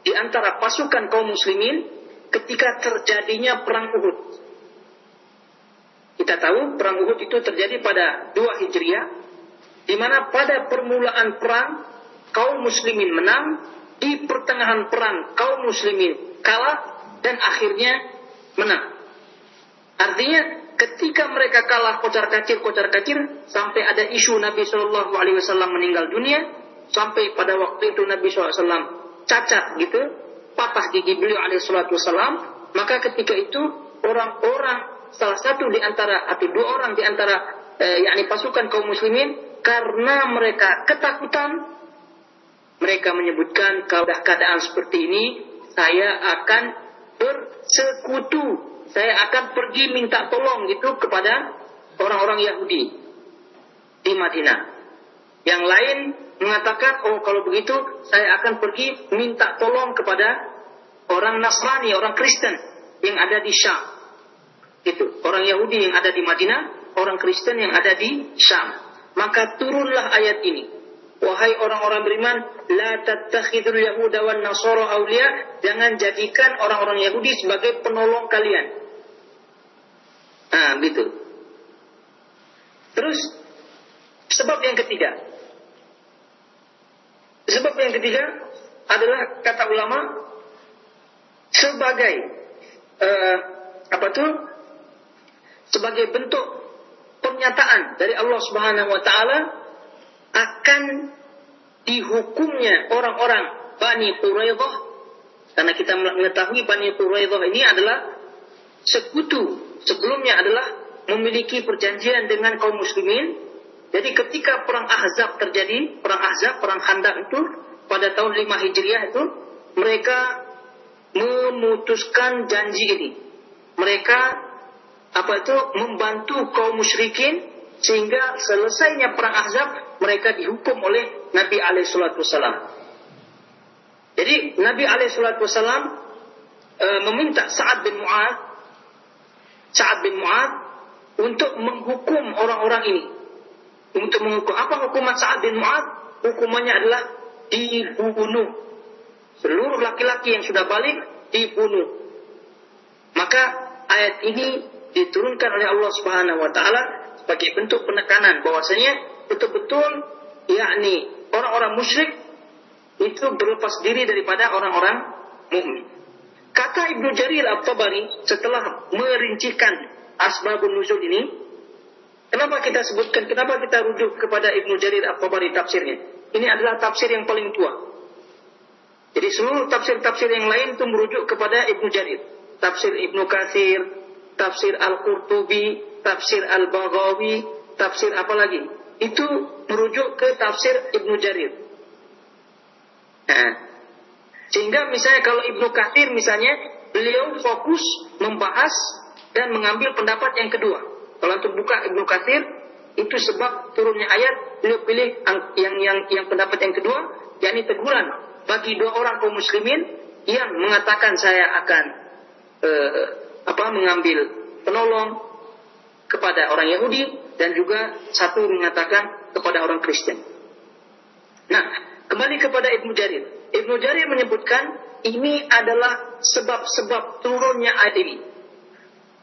di antara pasukan kaum muslimin ketika terjadinya perang Uhud. Kita tahu perang Uhud itu terjadi pada dua Hijriah di mana pada permulaan perang kaum muslimin menang, di pertengahan perang kaum muslimin kalah dan akhirnya menang. Artinya ketika mereka kalah kocar kacir kocar kacir sampai ada isu Nabi Shallallahu Alaihi Wasallam meninggal dunia sampai pada waktu itu Nabi SAW cacat gitu patah gigi beliau alaihi salatu wasallam maka ketika itu orang-orang salah satu di antara atau dua orang di antara eh, yakni pasukan kaum muslimin karena mereka ketakutan mereka menyebutkan kalau keadaan seperti ini saya akan bersekutu saya akan pergi minta tolong gitu kepada orang-orang Yahudi di Madinah. Yang lain mengatakan, oh kalau begitu saya akan pergi minta tolong kepada orang Nasrani, orang Kristen yang ada di Syam. Itu orang Yahudi yang ada di Madinah, orang Kristen yang ada di Syam. Maka turunlah ayat ini. Wahai orang-orang beriman, la tattakhidul yahuda wan nasara awliya, jangan jadikan orang-orang Yahudi sebagai penolong kalian. Nah, gitu. Terus sebab yang ketiga. Sebab yang ketiga adalah kata ulama sebagai uh, apa tuh? Sebagai bentuk pernyataan dari Allah Subhanahu wa taala akan dihukumnya orang-orang Bani Quraidah karena kita mengetahui Bani Quraidah ini adalah sekutu sebelumnya adalah memiliki perjanjian dengan kaum muslimin. Jadi ketika perang Ahzab terjadi, perang Ahzab, perang Khandaq itu pada tahun 5 Hijriah itu mereka memutuskan janji ini. Mereka apa itu membantu kaum musyrikin sehingga selesainya perang Ahzab mereka dihukum oleh Nabi alaihi Jadi Nabi alaihi e, meminta Sa'ad bin Mu'ad Sa'ad bin Mu'ad untuk menghukum orang-orang ini. Untuk menghukum apa hukuman Sa'ad bin Mu'ad? Hukumannya adalah dibunuh. Seluruh laki-laki yang sudah balik dibunuh. Maka ayat ini diturunkan oleh Allah Subhanahu wa taala sebagai bentuk penekanan bahwasanya betul-betul yakni orang-orang musyrik itu berlepas diri daripada orang-orang mukmin. Kata Ibnu Jarir At-Tabari setelah merincikan asbabun nuzul ini, kenapa kita sebutkan, kenapa kita rujuk kepada Ibnu Jarir At-Tabari tafsirnya? Ini adalah tafsir yang paling tua. Jadi seluruh tafsir-tafsir yang lain itu merujuk kepada Ibnu Jarir. Tafsir Ibnu Katsir, tafsir Al-Qurtubi, tafsir Al-Baghawi, tafsir apa lagi? Itu merujuk ke tafsir Ibnu Jarir. Nah, sehingga misalnya kalau Ibnu Katsir misalnya beliau fokus membahas dan mengambil pendapat yang kedua. Kalau untuk buka Ibnu Katsir itu sebab turunnya ayat beliau pilih yang yang yang pendapat yang kedua yakni teguran bagi dua orang kaum muslimin yang mengatakan saya akan eh, apa mengambil penolong kepada orang Yahudi dan juga satu mengatakan kepada orang Kristen. Nah, kembali kepada Ibnu Jarir. Ibnu Jarir menyebutkan ini adalah sebab-sebab turunnya ini.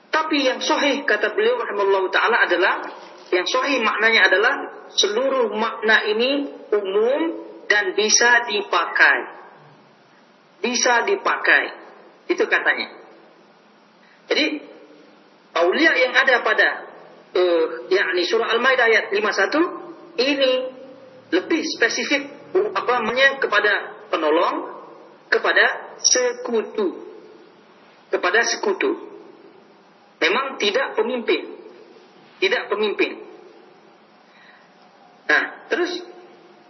Tapi yang sahih kata beliau rahimahullah taala adalah yang sahih maknanya adalah seluruh makna ini umum dan bisa dipakai. Bisa dipakai. Itu katanya. Jadi aulia yang ada pada uh, yakni surah Al-Maidah ayat 51 ini lebih spesifik apa namanya kepada penolong kepada sekutu. Kepada sekutu. Memang tidak pemimpin. Tidak pemimpin. Nah, terus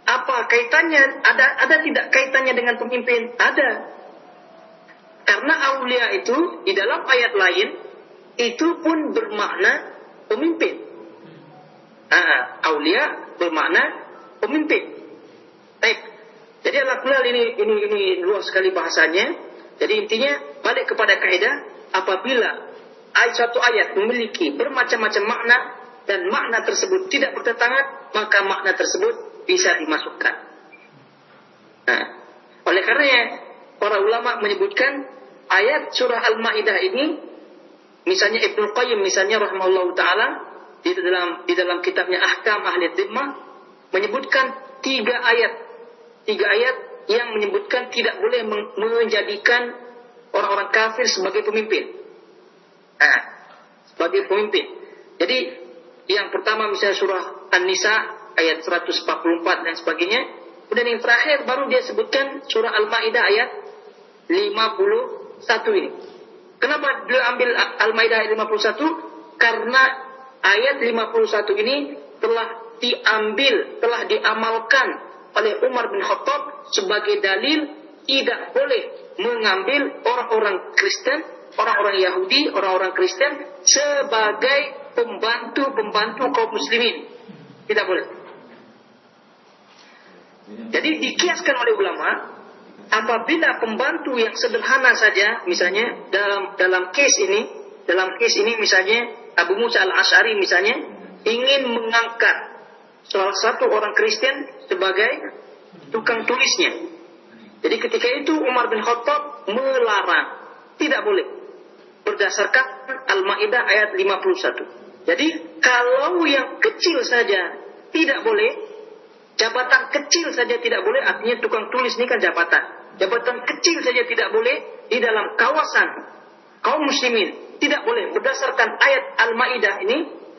apa kaitannya? Ada ada tidak kaitannya dengan pemimpin? Ada. Karena aulia itu di dalam ayat lain itu pun bermakna pemimpin. Ah, aulia bermakna pemimpin. Baik. Jadi alhamdulillah ini ini ini luas sekali bahasanya. Jadi intinya balik kepada kaidah apabila ayat satu ayat memiliki bermacam-macam makna dan makna tersebut tidak bertentangan, maka makna tersebut bisa dimasukkan. Nah, oleh karenanya para ulama menyebutkan ayat surah Al-Maidah ini misalnya Ibnu Qayyim misalnya rahimahullah taala di dalam di dalam kitabnya Ahkam Ahli Dhimmah menyebutkan tiga ayat tiga ayat yang menyebutkan tidak boleh menjadikan orang-orang kafir sebagai pemimpin. Nah, sebagai pemimpin. Jadi yang pertama misalnya surah An-Nisa ayat 144 dan sebagainya. Kemudian yang terakhir baru dia sebutkan surah Al-Maidah ayat 51 ini. Kenapa dia ambil Al-Maidah ayat 51? Karena ayat 51 ini telah diambil, telah diamalkan oleh Umar bin Khattab sebagai dalil tidak boleh mengambil orang-orang Kristen, orang-orang Yahudi, orang-orang Kristen sebagai pembantu-pembantu kaum muslimin. Tidak boleh. Jadi dikiaskan oleh ulama apabila pembantu yang sederhana saja misalnya dalam dalam case ini dalam case ini misalnya Abu Musa al Ashari misalnya ingin mengangkat salah satu orang Kristen sebagai tukang tulisnya. Jadi ketika itu Umar bin Khattab melarang tidak boleh berdasarkan Al-Maidah ayat 51. Jadi kalau yang kecil saja tidak boleh Jabatan kecil saja tidak boleh, artinya tukang tulis ini kan jabatan. Jabatan kecil saja tidak boleh di dalam kawasan kaum muslimin. Tidak boleh. Berdasarkan ayat Al-Maidah ini,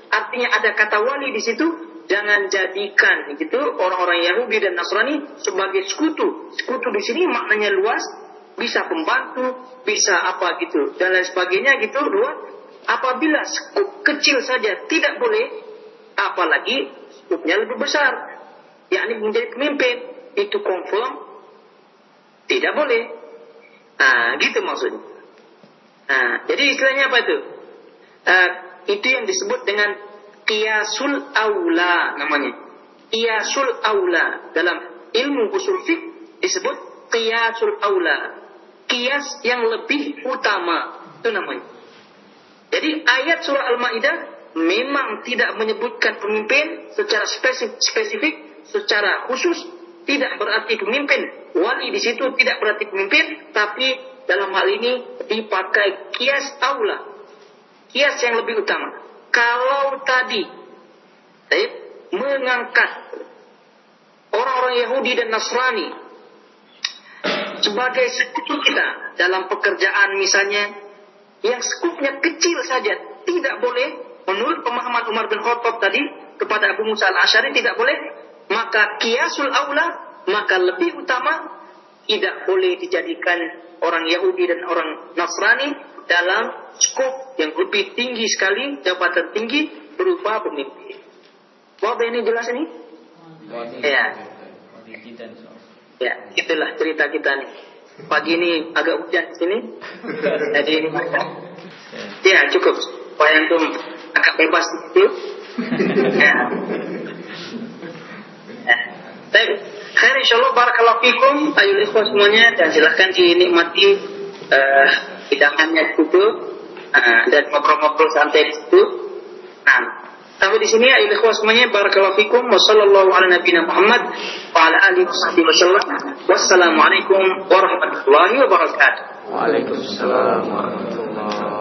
artinya ada kata wali di situ, jangan jadikan gitu orang-orang Yahudi dan Nasrani sebagai sekutu. Sekutu di sini maknanya luas, bisa pembantu, bisa apa gitu dan lain sebagainya gitu. Dua, apabila skup kecil saja tidak boleh, apalagi skupnya lebih besar yakni menjadi pemimpin itu confirm tidak boleh. Nah, gitu maksudnya. Nah, jadi istilahnya apa itu? Uh, itu yang disebut dengan kiasul aula namanya. Kiasul aula dalam ilmu usul fik disebut kiasul aula. Kias yang lebih utama itu namanya. Jadi ayat surah Al-Maidah memang tidak menyebutkan pemimpin secara spesifik, spesifik secara khusus tidak berarti pemimpin. Wali di situ tidak berarti pemimpin, tapi dalam hal ini dipakai kias aula. Kias yang lebih utama. Kalau tadi eh, mengangkat orang-orang Yahudi dan Nasrani sebagai sekutu kita dalam pekerjaan misalnya yang skupnya kecil saja tidak boleh menurut pemahaman Umar bin Khattab tadi kepada Abu Musa al-Ashari tidak boleh maka kiasul aula maka lebih utama tidak boleh dijadikan orang Yahudi dan orang Nasrani dalam skop yang lebih tinggi sekali jabatan tinggi berupa pemimpin. Wah ini jelas ini? Ya. Ya, itulah cerita kita nih. Pagi ini agak hujan di sini. Jadi ini Ya, cukup. Supaya antum agak bebas itu. ya. Baik, khair insyaallah barakallahu fikum ayul ikhwah semuanya dan silahkan dinikmati uh, hidangannya itu uh, dan ngobrol-ngobrol santai di situ. Nah, sampai di sini ayul ikhwah semuanya barakallahu fikum wa sallallahu ala nabiyina Muhammad wa ala alihi. Wassalamualaikum warahmatullahi wabarakatuh. Waalaikumsalam warahmatullahi